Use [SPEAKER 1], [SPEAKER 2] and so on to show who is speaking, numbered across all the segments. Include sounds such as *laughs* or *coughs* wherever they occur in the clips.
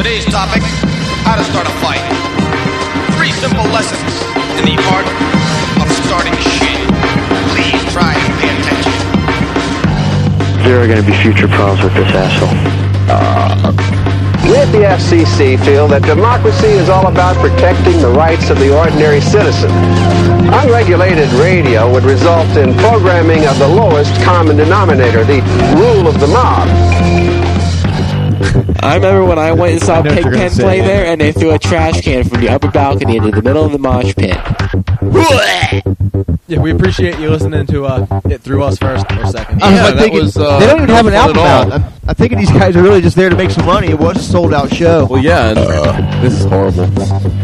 [SPEAKER 1] Today's topic, how to start a fight. Three simple lessons in the art of starting shit. Please try and pay attention.
[SPEAKER 2] There are going to be future problems with this asshole.
[SPEAKER 3] Uh, we at the FCC feel that democracy is all about protecting the rights of the ordinary citizen. Unregulated radio would result in programming of the lowest common denominator, the rule of the mob.
[SPEAKER 4] I remember when I went and saw
[SPEAKER 5] I know what you're gonna
[SPEAKER 4] Pigpen play
[SPEAKER 5] yeah.
[SPEAKER 4] there, and they threw a trash can from the upper balcony into the middle of the mosh pit.
[SPEAKER 6] Yeah, we appreciate you listening to uh, it through us first or second.
[SPEAKER 5] I was
[SPEAKER 7] Yeah,
[SPEAKER 5] like
[SPEAKER 7] that
[SPEAKER 5] thinking,
[SPEAKER 7] was, uh,
[SPEAKER 5] they don't even have an album out. I'm, I'm thinking these guys are really just there to make some money. It was a sold out show.
[SPEAKER 7] Well, yeah, and this is horrible.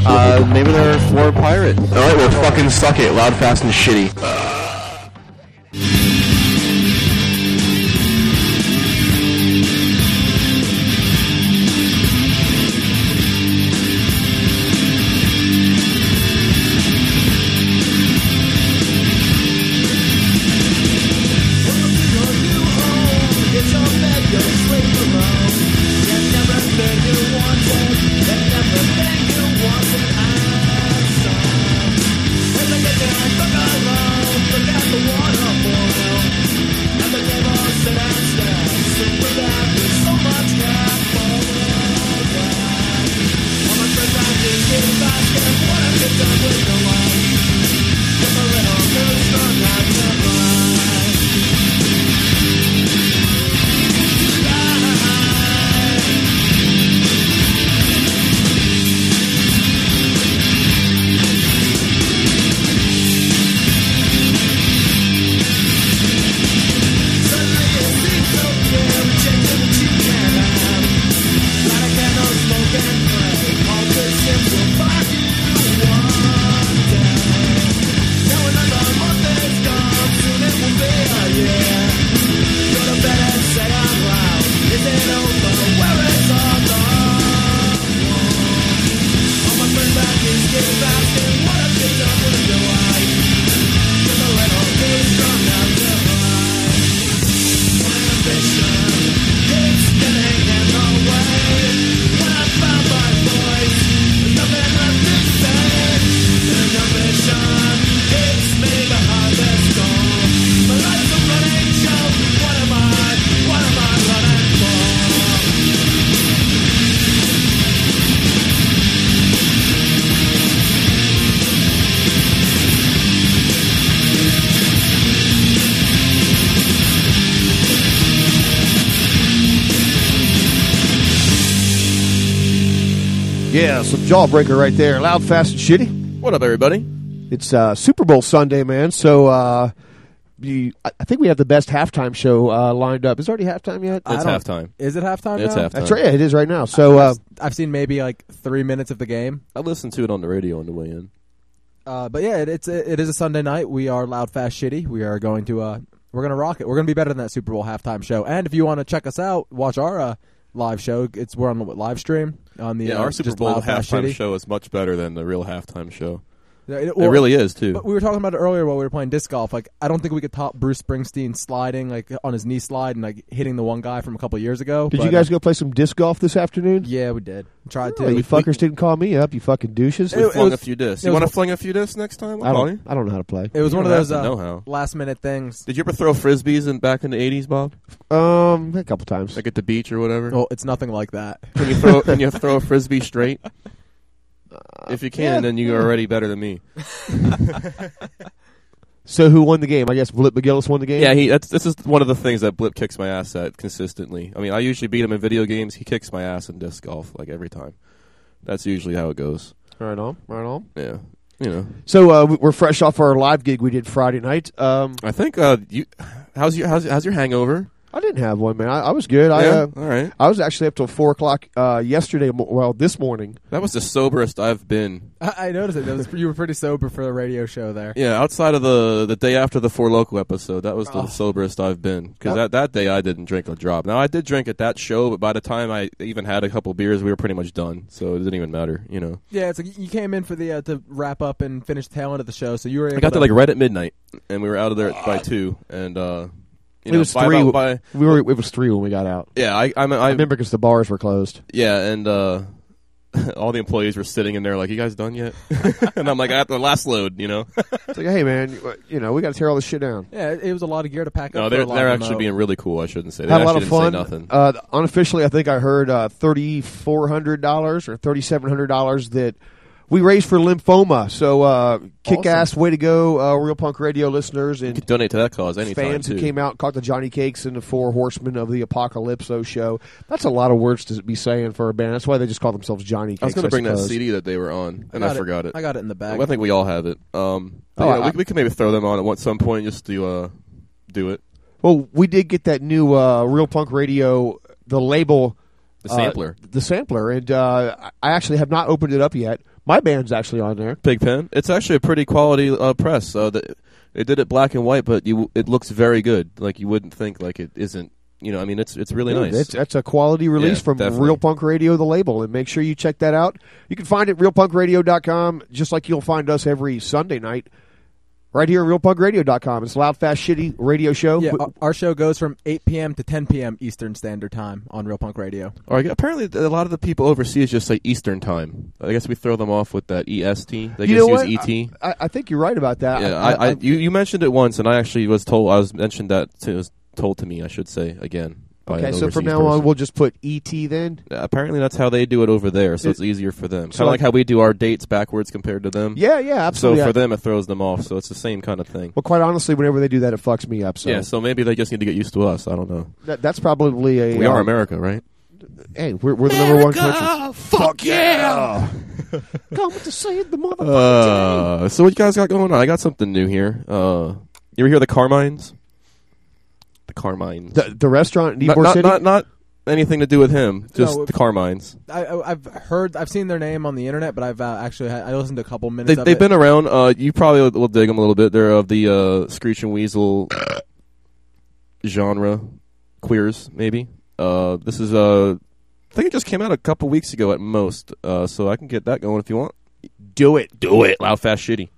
[SPEAKER 7] Uh, maybe they're for a pirate. All right, well, fucking suck it. Loud, fast, and shitty.
[SPEAKER 5] Yeah, some jawbreaker right there. Loud, fast, and shitty.
[SPEAKER 7] What up, everybody?
[SPEAKER 5] It's uh, Super Bowl Sunday, man. So uh, you, I I think we have the best halftime show uh, lined up. Is it already halftime yet?
[SPEAKER 6] I
[SPEAKER 7] It's halftime.
[SPEAKER 6] Is it halftime
[SPEAKER 7] It's
[SPEAKER 6] now?
[SPEAKER 7] halftime.
[SPEAKER 5] That's right. Yeah, it is right now. So uh,
[SPEAKER 6] I've seen maybe like three minutes of the game.
[SPEAKER 7] I listened to it on the radio on the way in.
[SPEAKER 6] Uh, but yeah, it, it's it is a Sunday night. We are loud, fast, shitty. We are going to uh, we're gonna rock it. We're gonna be better than that Super Bowl halftime show. And if you want to check us out, watch our uh, live show. It's we're on the live stream on the
[SPEAKER 7] Yeah,
[SPEAKER 6] uh,
[SPEAKER 7] our Super Bowl halftime
[SPEAKER 6] Shitty.
[SPEAKER 7] show is much better than the real halftime show.
[SPEAKER 6] Yeah, It,
[SPEAKER 7] it really is too.
[SPEAKER 6] But we were talking about it earlier while we were playing disc golf. Like, I don't think we could top Bruce Springsteen sliding like on his knee slide and like hitting the one guy from a couple years ago.
[SPEAKER 5] did
[SPEAKER 6] but,
[SPEAKER 5] you guys
[SPEAKER 6] uh,
[SPEAKER 5] go play some disc golf this afternoon?
[SPEAKER 6] Yeah, we did. Tried
[SPEAKER 5] Oh,
[SPEAKER 6] to.
[SPEAKER 5] you fuckers didn't call me up. You fucking douches.
[SPEAKER 7] we
[SPEAKER 6] it
[SPEAKER 7] flung
[SPEAKER 6] was-
[SPEAKER 7] a few discs. You want to fling a few discs next time?
[SPEAKER 5] I
[SPEAKER 7] I'll call
[SPEAKER 5] don't.
[SPEAKER 7] you.
[SPEAKER 5] I don't know how to play.
[SPEAKER 6] it was
[SPEAKER 7] You
[SPEAKER 6] one of those uh,
[SPEAKER 7] know how.
[SPEAKER 6] last minute things.
[SPEAKER 7] Did you ever throw frisbees in back in the '80s, Bob?
[SPEAKER 5] Um, a couple times.
[SPEAKER 7] Like at the beach or whatever?
[SPEAKER 6] Well, it's nothing like that.
[SPEAKER 7] Can you throw? can you *laughs* throw a frisbee straight? If you can,
[SPEAKER 5] yeah.
[SPEAKER 7] then you're already better than me. *laughs*
[SPEAKER 5] So who won the game? I guess Blip McGillis won the game.
[SPEAKER 7] Yeah, he. That's this is one of the things that Blip kicks my ass at consistently. I mean, I usually beat him in video games. He kicks my ass in disc golf like every time. That's usually how it goes.
[SPEAKER 5] Right on. Right on.
[SPEAKER 7] Yeah, you know.
[SPEAKER 5] So uh, we- we're fresh off our live gig we did Friday night. Um,
[SPEAKER 7] I think uh, you. How's your how's, how's your hangover?
[SPEAKER 5] I didn't have one, man. I, I was good. I uh,
[SPEAKER 7] all right.
[SPEAKER 5] I was actually up till four o'clock uh, yesterday. Well, this morning.
[SPEAKER 7] That was the soberest I've been.
[SPEAKER 6] I, I noticed it. That was, you were pretty sober for the radio show there.
[SPEAKER 7] Yeah, outside of the the day after the Four Local episode, that was the
[SPEAKER 6] Oh.
[SPEAKER 7] soberest I've been. Because that that day I didn't drink a drop. Now I did drink at that show, but by the time I even had a couple beers, we were pretty much done. So it didn't even matter, you know.
[SPEAKER 6] Yeah, it's like you came in for the uh, to wrap up and finish the tail end of the show, so you were. Able
[SPEAKER 7] I got
[SPEAKER 6] to,
[SPEAKER 7] there like right at midnight, and we were out of there by two. And uh, You
[SPEAKER 5] it
[SPEAKER 7] know,
[SPEAKER 5] was
[SPEAKER 7] by
[SPEAKER 5] three.
[SPEAKER 7] about- by-
[SPEAKER 5] we were. It was three when we got out.
[SPEAKER 7] yeah, I, I'm, I,
[SPEAKER 5] I remember because the bars were closed.
[SPEAKER 7] Yeah, and uh, *laughs* all the employees were sitting in there like, "You guys done yet?" *laughs* and I'm like, "I got the last load," you know. *laughs*
[SPEAKER 5] It's like, hey man, you- you know, we got to tear all this shit down.
[SPEAKER 6] Yeah, it, it was a lot of gear to pack up.
[SPEAKER 7] no, they're they're actually
[SPEAKER 6] them,
[SPEAKER 7] being really cool. I shouldn't say. They
[SPEAKER 5] Had a lot of fun.
[SPEAKER 7] Nothing.
[SPEAKER 5] Uh, unofficially, I think I heard uh, thirty four hundred dollars or thirty seven hundred dollars that we raised for lymphoma. So, uh, kick ass, way to go, uh, Real Punk Radio listeners
[SPEAKER 7] you
[SPEAKER 5] and
[SPEAKER 7] donate to that cause anytime
[SPEAKER 5] fans
[SPEAKER 7] too.
[SPEAKER 5] who came out and caught the Johnny Cakes and the Four Horsemen of the Apocalypso show. That's a lot of words to be saying for a band. That's why they just call themselves Johnny Cakes.
[SPEAKER 7] I was going to bring that. CD that they were on, and
[SPEAKER 6] got
[SPEAKER 7] I forgot it.
[SPEAKER 6] I got it in the bag.
[SPEAKER 7] I think we all have it. Um,
[SPEAKER 5] Oh,
[SPEAKER 7] yeah,
[SPEAKER 5] I-
[SPEAKER 7] we, we could maybe throw them on at some point just to uh, do it.
[SPEAKER 5] Well, we did get that new uh, Real Punk Radio, the label,
[SPEAKER 7] The
[SPEAKER 5] uh,
[SPEAKER 7] sampler,
[SPEAKER 5] the sampler, and uh, I actually have not opened it up yet. My band's actually on there.
[SPEAKER 7] Pigpen. It's actually a pretty quality uh, press. Uh, the, they did it black and white, but you it looks very good. Like you wouldn't think like it isn't. You know, I mean, it's it's really
[SPEAKER 5] Dude,
[SPEAKER 7] nice.
[SPEAKER 5] That's, that's a quality release
[SPEAKER 7] Yeah,
[SPEAKER 5] from
[SPEAKER 7] definitely.
[SPEAKER 5] Real Punk Radio, the label, and make sure you check that out. You can find it at realpunkradio.com, just like you'll find us every Sunday night, right here at realpunkradio.com. It's a loud, fast, shitty radio show.
[SPEAKER 6] yeah,
[SPEAKER 5] We-
[SPEAKER 6] our, our show goes from 8 p.m. to 10 p.m. Eastern Standard Time on Real Punk Radio.
[SPEAKER 7] Or I guess- apparently, a lot of the people overseas just say Eastern Time. I guess we throw them off with that EST. They
[SPEAKER 5] you
[SPEAKER 7] just
[SPEAKER 5] know
[SPEAKER 7] use
[SPEAKER 5] what?
[SPEAKER 7] ET.
[SPEAKER 5] I, I think you're right about that.
[SPEAKER 7] yeah, I, I, you you mentioned it once, and I actually was told. I was mentioned that to, was told to me. I should say again. By
[SPEAKER 5] okay, so from
[SPEAKER 7] overseas
[SPEAKER 5] now on, we'll just put ET then.
[SPEAKER 7] apparently that's how they do it over there, so
[SPEAKER 5] It-
[SPEAKER 7] it's easier for them.
[SPEAKER 5] so
[SPEAKER 7] Kind of
[SPEAKER 5] like-
[SPEAKER 7] like how we do our dates backwards compared to them.
[SPEAKER 5] Yeah, yeah, absolutely.
[SPEAKER 7] So for them, it throws them off. So it's the same kind of thing.
[SPEAKER 5] well, quite honestly, whenever they do that, it fucks me up. So
[SPEAKER 7] yeah. So maybe they just need to get used to us. I don't know.
[SPEAKER 5] that, that's probably a.
[SPEAKER 7] We
[SPEAKER 5] uh,
[SPEAKER 7] are America, right?
[SPEAKER 5] Hey, we're, we're the number one country. Fuck yeah! *laughs* Come to save the motherfucker.
[SPEAKER 7] Uh, so what you guys got going on? I got something new here. Uh, you ever hear the Carmines? The Carmines.
[SPEAKER 5] the, the restaurant in
[SPEAKER 7] not,
[SPEAKER 5] Ybor
[SPEAKER 7] not,
[SPEAKER 5] City.
[SPEAKER 7] not not anything to do with him. Just
[SPEAKER 6] No,
[SPEAKER 7] the Carmines.
[SPEAKER 6] I, I, I've heard, I've seen their name on the internet, but I've uh, actually had, I listened to a couple minutes.
[SPEAKER 7] They,
[SPEAKER 6] of
[SPEAKER 7] they've
[SPEAKER 6] it.
[SPEAKER 7] been around. Uh, you probably will, will dig them a little bit. They're of the uh, Screeching Weasel genre, queers maybe. Uh, this is uh, I think it just came out a couple weeks ago at most. Uh, so I can get that going if you want.
[SPEAKER 5] do it.
[SPEAKER 7] Do it. Loud, fast, shitty.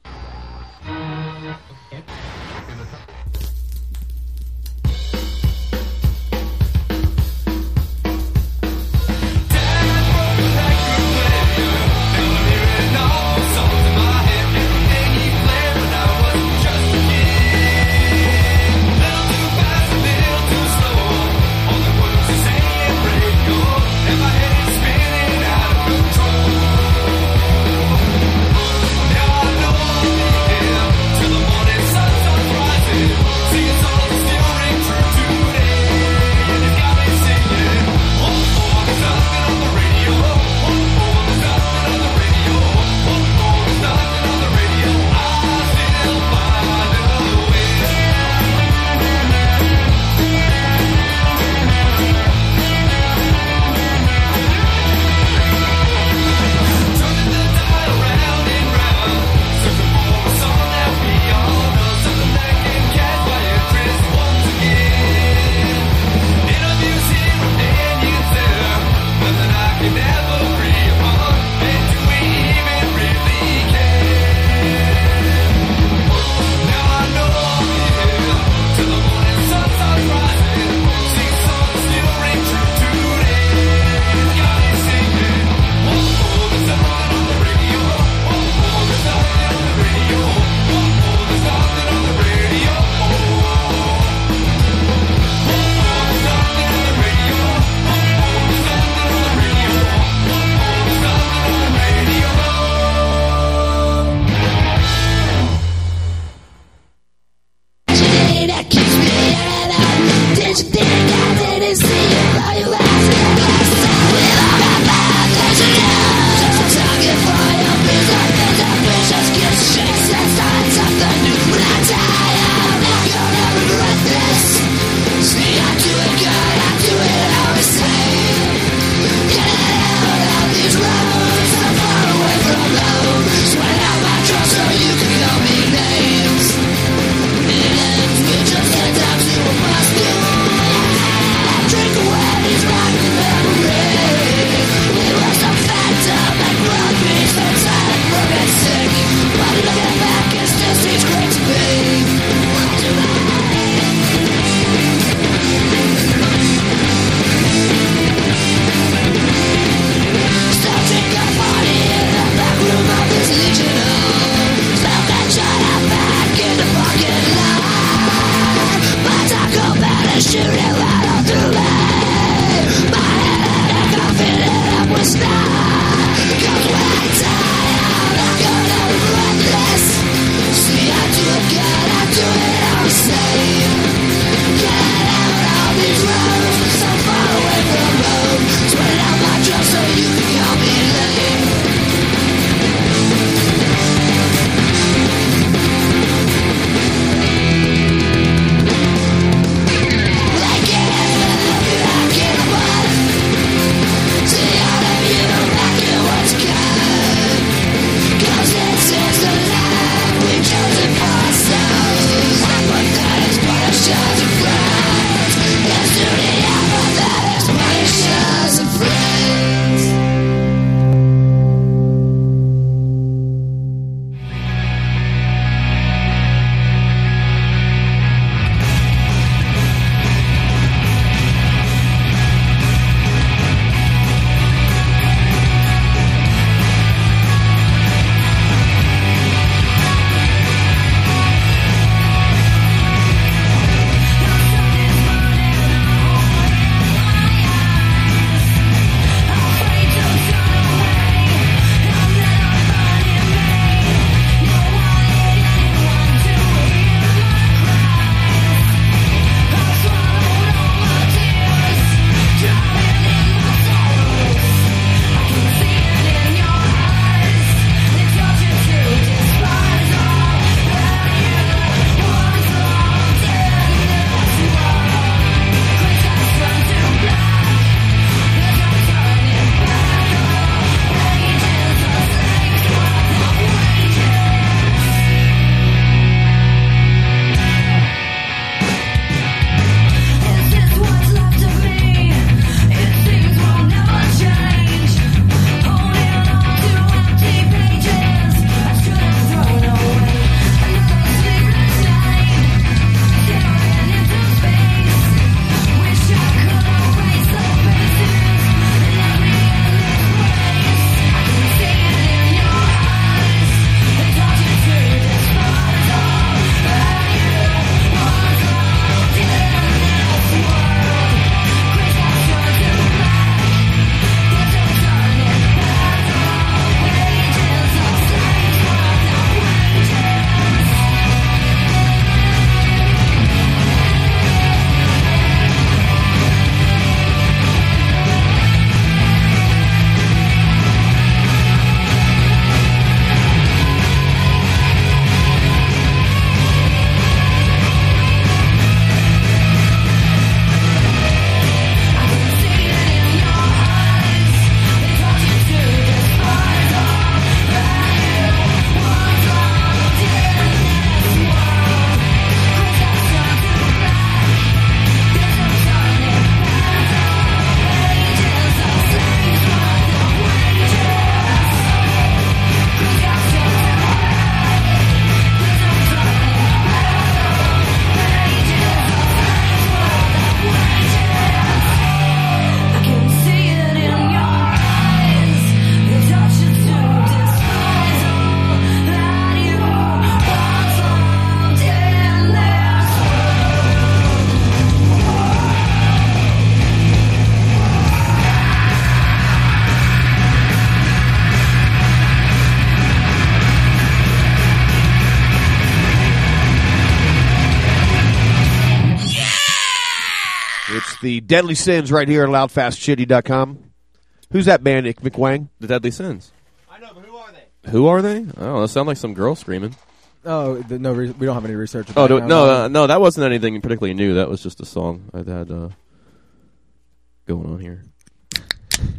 [SPEAKER 5] Deadly Sins right here at loudfastshitty.com. Who's that band, Nick McWang?
[SPEAKER 7] The Deadly Sins.
[SPEAKER 5] I know, but who are they?
[SPEAKER 7] Who are they? I don't know. They sound like some girl screaming.
[SPEAKER 6] Oh, the, no, re- we don't have any research.
[SPEAKER 7] Oh do,
[SPEAKER 6] background
[SPEAKER 7] no, uh, no, that wasn't anything particularly new. That was just a song I had uh, going on here.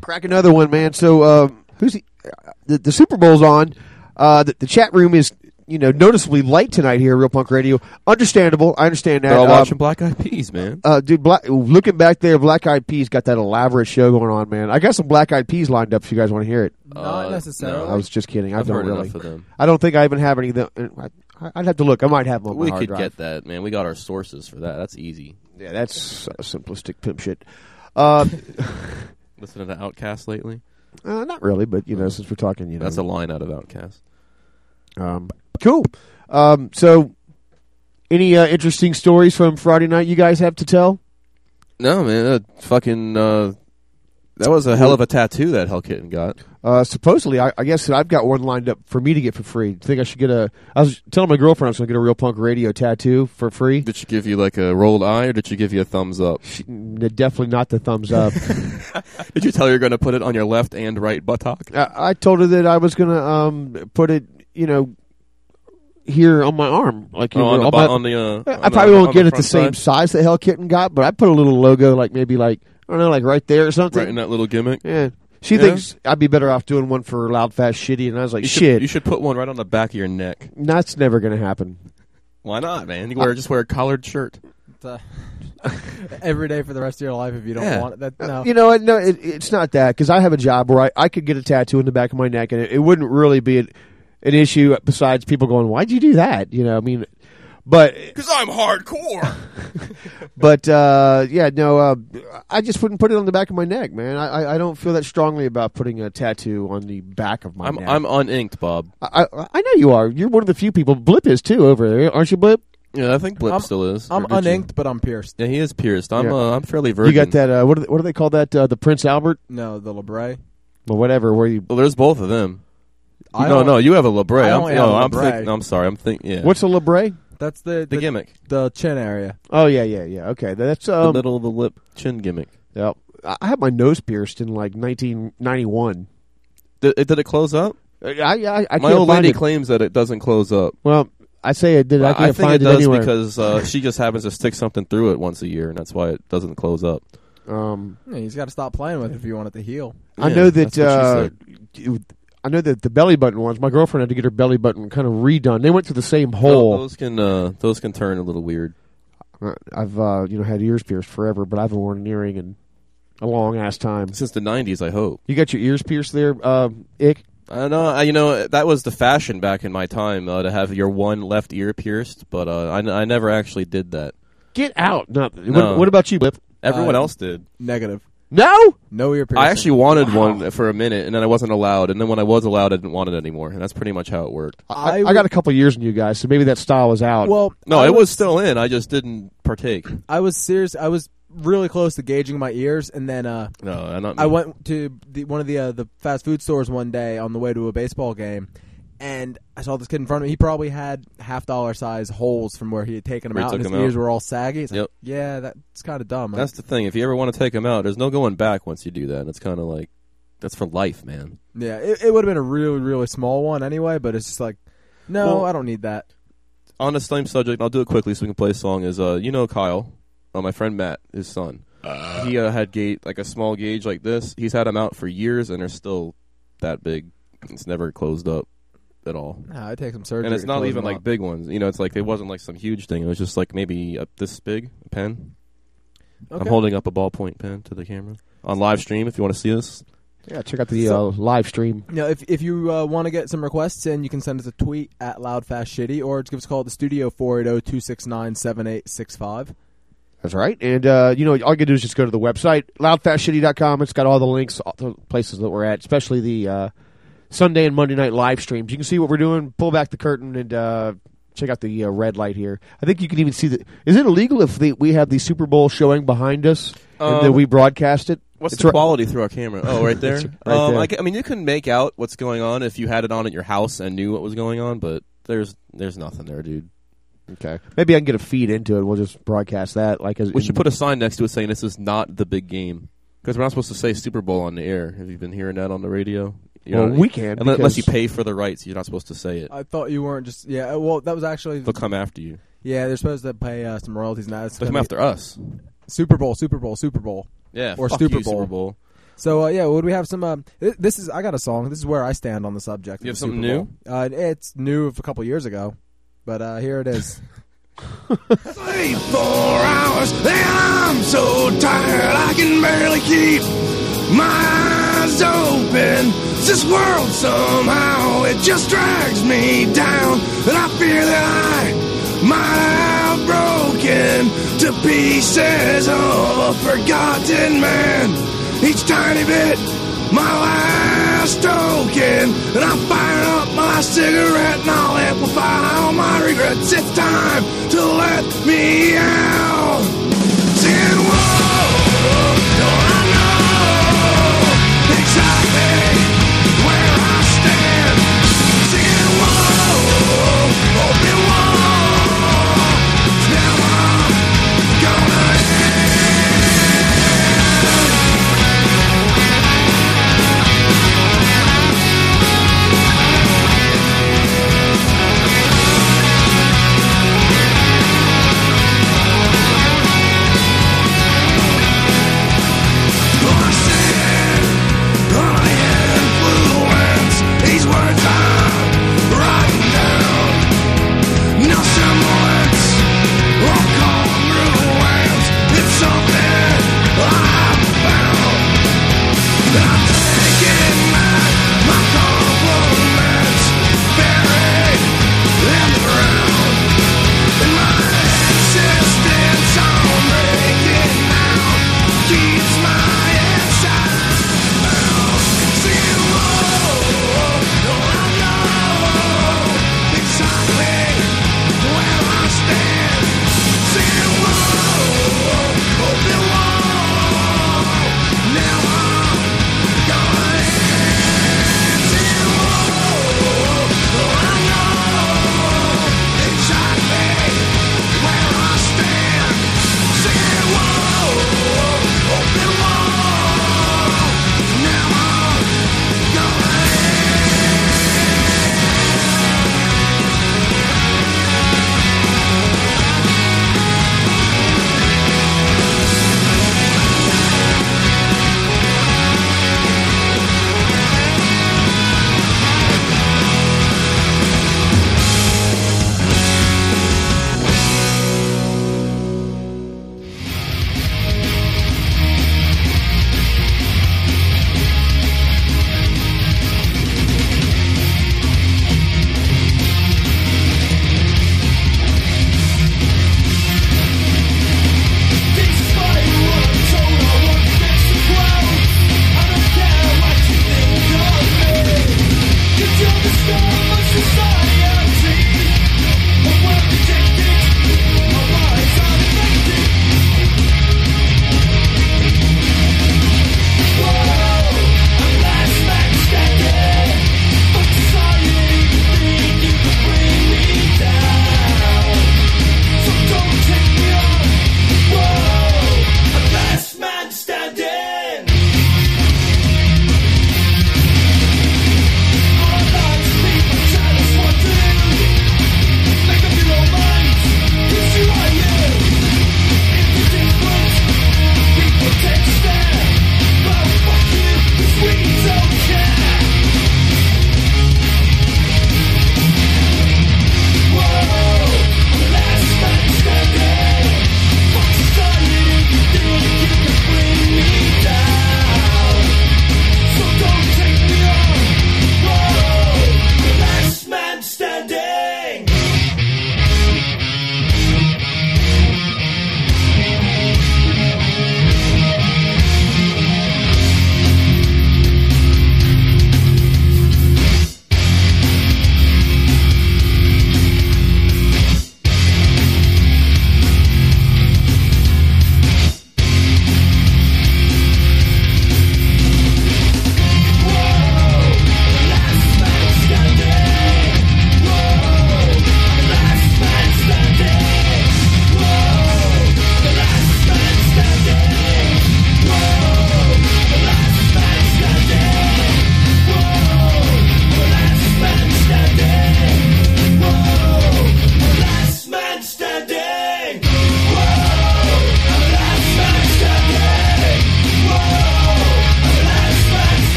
[SPEAKER 5] Crack another one, man. So, uh, who's he? Uh, the, the Super Bowl's on. Uh, the, the chat room is, you know, noticeably light tonight here at Real Punk Radio. Understandable. I understand that.
[SPEAKER 7] They're all
[SPEAKER 5] Um,
[SPEAKER 7] watching Black Eyed Peas, man.
[SPEAKER 5] Uh, dude, Black, looking back there, Black Eyed Peas got that elaborate show going on, man. I got some Black Eyed Peas lined up if you guys want to hear it.
[SPEAKER 6] Not
[SPEAKER 7] Uh,
[SPEAKER 6] necessarily.
[SPEAKER 7] no.
[SPEAKER 5] I was just kidding. I
[SPEAKER 7] I've
[SPEAKER 5] don't
[SPEAKER 7] heard
[SPEAKER 5] really.
[SPEAKER 7] enough of them.
[SPEAKER 5] I don't think I even have any. Of them. I, I'd have to look. I might have them on my
[SPEAKER 7] We
[SPEAKER 5] hard
[SPEAKER 7] could
[SPEAKER 5] drive.
[SPEAKER 7] get that, man. We got our sources for that. That's easy.
[SPEAKER 5] Yeah, that's uh, simplistic pimp shit. Uh, *laughs*
[SPEAKER 7] Listening to OutKast lately?
[SPEAKER 5] uh, not really, but you know, since we're talking, you know,
[SPEAKER 7] That's a line out of OutKast.
[SPEAKER 5] Um, cool. Um, so, any uh, interesting stories from Friday night you guys have to tell?
[SPEAKER 7] No, man. That fucking. Uh, that was a hell of a tattoo that Hell Kitten got.
[SPEAKER 5] Uh, supposedly, I, I guess I've got one lined up for me to get for free. think I should get a? I was telling my girlfriend I was going to get a real punk radio tattoo for free.
[SPEAKER 7] Did she give you like a rolled eye, or did she give you a thumbs up?
[SPEAKER 5] She, definitely not the thumbs up. *laughs*
[SPEAKER 7] Did you tell her you're going to put it on your left and right buttock?
[SPEAKER 5] I, I told her that I was going to um, put it, you know, here on my arm, like you
[SPEAKER 7] Oh,
[SPEAKER 5] know,
[SPEAKER 7] on the,
[SPEAKER 5] my-
[SPEAKER 7] on the, uh, on
[SPEAKER 5] I
[SPEAKER 7] the-
[SPEAKER 5] probably
[SPEAKER 7] on
[SPEAKER 5] won't get it the same
[SPEAKER 7] side?
[SPEAKER 5] size that Hell Kitten got, but I put a little logo, like maybe like I don't know, like right there or something.
[SPEAKER 7] Right in that little gimmick.
[SPEAKER 5] Yeah. She
[SPEAKER 7] Yeah.
[SPEAKER 5] thinks I'd be better off doing one for loud, fast, shitty, and I was like,
[SPEAKER 7] You should,
[SPEAKER 5] shit,
[SPEAKER 7] you should put one right on the back of your neck.
[SPEAKER 5] that's never going to happen.
[SPEAKER 7] Why not, man? You can wear just wear a collared shirt.
[SPEAKER 6] Uh, *laughs* every day for the rest of your life if you don't
[SPEAKER 7] Yeah.
[SPEAKER 6] want it. That, no.
[SPEAKER 5] You know, what? no, it, it's not that because I have a job where I, I could get a tattoo in the back of my neck, and it, it wouldn't really be an, an issue. Besides, people going, "Why'd you do that?" You know, I mean, but
[SPEAKER 7] Because I'm hardcore. *laughs*
[SPEAKER 5] but uh, yeah, no, uh, I just wouldn't put it on the back of my neck, man. I, I, I don't feel that strongly about putting a tattoo on the back of my
[SPEAKER 7] I'm
[SPEAKER 5] neck.
[SPEAKER 7] I'm uninked, Bob.
[SPEAKER 5] I, I, I know you are. You're one of the few people. Blip is too over there, aren't you, Blip?
[SPEAKER 7] Yeah, I think Blip
[SPEAKER 6] I'm-
[SPEAKER 7] still is.
[SPEAKER 6] I'm
[SPEAKER 7] Or did you?
[SPEAKER 6] uninked, but I'm pierced.
[SPEAKER 7] Yeah, he is pierced. I'm
[SPEAKER 5] Yeah.
[SPEAKER 7] uh, I'm fairly virgin.
[SPEAKER 5] You got that? Uh, what do they, what do they call that? Uh, the Prince Albert,
[SPEAKER 6] No, the Labret.
[SPEAKER 5] Well, whatever. Where you?
[SPEAKER 7] Well, there's both of them.
[SPEAKER 6] I
[SPEAKER 7] no, no, you have a Labret.
[SPEAKER 6] I
[SPEAKER 7] I'm,
[SPEAKER 6] only
[SPEAKER 7] no,
[SPEAKER 6] have a
[SPEAKER 7] I'm
[SPEAKER 6] Labret.
[SPEAKER 7] think- I'm sorry. I'm thinking. Yeah.
[SPEAKER 5] What's a labret?
[SPEAKER 6] That's the
[SPEAKER 7] the, gimmick?
[SPEAKER 6] the chin area.
[SPEAKER 5] Oh yeah, yeah, yeah. Okay, that's
[SPEAKER 7] the
[SPEAKER 5] um.
[SPEAKER 7] middle of the lip chin gimmick.
[SPEAKER 5] yeah. I had my nose pierced in like 1991.
[SPEAKER 7] Did, it- did it close up?
[SPEAKER 5] I I, I
[SPEAKER 7] My
[SPEAKER 5] can't
[SPEAKER 7] old
[SPEAKER 5] find
[SPEAKER 7] lady
[SPEAKER 5] it.
[SPEAKER 7] claims that it doesn't close up.
[SPEAKER 5] well, I say it did. I
[SPEAKER 7] I
[SPEAKER 5] can't
[SPEAKER 7] think
[SPEAKER 5] find
[SPEAKER 7] it
[SPEAKER 5] it,
[SPEAKER 7] does
[SPEAKER 5] anywhere.
[SPEAKER 7] because uh, she just happens to stick something through it once a year, and that's why it doesn't close up.
[SPEAKER 5] um,
[SPEAKER 6] Yeah, he's got to stop playing with it if you want it to heal.
[SPEAKER 5] I
[SPEAKER 7] Yeah,
[SPEAKER 5] know that.
[SPEAKER 7] that's what she
[SPEAKER 5] Uh,
[SPEAKER 7] said.
[SPEAKER 5] I know that the belly button ones. My girlfriend had to get her belly button kind of redone. They went to the same
[SPEAKER 7] Tho-
[SPEAKER 5] hole.
[SPEAKER 7] Those can uh, those can turn a little weird.
[SPEAKER 5] Uh, I've uh, you know had ears pierced forever, but I haven't worn an earring in a long ass time.
[SPEAKER 7] Since the '90s, I hope.
[SPEAKER 5] You got your ears pierced there, uh, Ick?
[SPEAKER 7] I know, I, you know, that was the fashion back in my time uh, to have your one left ear pierced, but uh, I, n- I never actually did that.
[SPEAKER 5] Get out! No.
[SPEAKER 7] No.
[SPEAKER 5] What, what about you, Blip?
[SPEAKER 7] Everyone
[SPEAKER 6] Uh,
[SPEAKER 7] else did.
[SPEAKER 6] Negative.
[SPEAKER 5] No.
[SPEAKER 6] No ear piercing.
[SPEAKER 7] I actually wanted one for a minute, and then I wasn't allowed. And then when I was allowed, I didn't want it anymore. And that's pretty much how it worked.
[SPEAKER 5] I,
[SPEAKER 6] I
[SPEAKER 5] I got a couple years in you guys, so maybe that style was out.
[SPEAKER 6] Well,
[SPEAKER 7] No,
[SPEAKER 6] I
[SPEAKER 7] it was still in. I just didn't partake.
[SPEAKER 6] I was serious. I was really close to gauging my ears, and then uh,
[SPEAKER 7] No, I'm not.
[SPEAKER 6] I went to the, one of the uh, the fast food stores one day on the way to a baseball game, and I saw this kid in front of me. He probably had half dollar size holes from where he had taken them
[SPEAKER 7] Where he
[SPEAKER 6] out, and
[SPEAKER 7] took
[SPEAKER 6] his
[SPEAKER 7] them
[SPEAKER 6] ears
[SPEAKER 7] out.
[SPEAKER 6] were all saggy. It's like,
[SPEAKER 7] Yep.
[SPEAKER 6] yeah, that's kind of dumb.
[SPEAKER 7] That's the thing. If you ever want to take them out, there's no going back once you do that. It's kind of like that's for life, man.
[SPEAKER 6] yeah, it, it would have been a really really small one anyway, but it's just like, no,
[SPEAKER 7] Well-
[SPEAKER 6] I don't need that.
[SPEAKER 7] On the same subject, I'll do it quickly so we can play a song. Is uh, you know Kyle, uh, my friend Matt, his son. he uh, had gauge like a small gauge like this. He's had them out for years, and they're still that big. It's never closed up at all.
[SPEAKER 6] Nah, I take some surgery,
[SPEAKER 7] and it's not even like
[SPEAKER 6] up.
[SPEAKER 7] big ones. You know, it's like it wasn't like some huge thing. It was just like maybe uh, this big a pen. I'm holding up a ballpoint pen to the camera on live stream. If you want to see this,
[SPEAKER 5] yeah, check out the uh, live stream.
[SPEAKER 6] You know, if if you uh, want to get some requests in, you can send us a tweet at loudfastshitty or just give us a call at the studio 480-269-7865.
[SPEAKER 5] That's right. And, uh, you know, all you can do is just go to the website, loudfastshitty.com. It's got all the links, all the places that we're at, especially the uh, Sunday and Monday night live streams. You can see what we're doing, pull back the curtain, and uh, check out the uh, red light here. I think you can even see the. Is it illegal if the, we have the Super Bowl showing behind us and
[SPEAKER 7] Um,
[SPEAKER 5] then we broadcast it?
[SPEAKER 7] What's
[SPEAKER 5] It's
[SPEAKER 7] the quality through our camera? Oh, right *laughs* there.
[SPEAKER 5] Right
[SPEAKER 7] um,
[SPEAKER 5] there.
[SPEAKER 7] I, I mean, you can make out what's going on if you had it on at your house and knew what was going on, but there's there's nothing there, dude.
[SPEAKER 5] Okay. Maybe I can get a feed into it. We'll just broadcast that. Like as
[SPEAKER 7] We should put a sign next to it saying this is not the big game because we're not supposed to say Super Bowl on the air. Have you been hearing that on the radio? You're
[SPEAKER 5] Well,
[SPEAKER 7] not-
[SPEAKER 5] we can,
[SPEAKER 7] unless, unless you pay for the rights. You're not supposed to say it.
[SPEAKER 6] I thought you weren't just yeah. Well, that was actually
[SPEAKER 7] They'll come after you.
[SPEAKER 6] yeah. They're supposed to pay uh, some royalties now.
[SPEAKER 7] They'll come after us.
[SPEAKER 6] Super Bowl, Super Bowl, Super Bowl.
[SPEAKER 7] Yeah,
[SPEAKER 6] Or
[SPEAKER 7] fuck
[SPEAKER 6] Super
[SPEAKER 7] you,
[SPEAKER 6] Bowl.
[SPEAKER 7] Super Bowl.
[SPEAKER 6] So uh, yeah, would we have some? Um, th- this is I got a song. This is where I stand on the subject.
[SPEAKER 7] You
[SPEAKER 6] of
[SPEAKER 7] have
[SPEAKER 6] the
[SPEAKER 7] something
[SPEAKER 6] Super Bowl. Uh, it's new of a couple years ago, but uh, here it is. *laughs*
[SPEAKER 8] Sleep four hours, and I'm so tired I can barely keep my eyes open. This world somehow it just drags me down, and I fear that I might have broken to pieces of a forgotten man. Each tiny bit, my last token, and I'm firing up my cigarette and I'll amplify all my regrets. It's time to let me out. Saying, whoa, open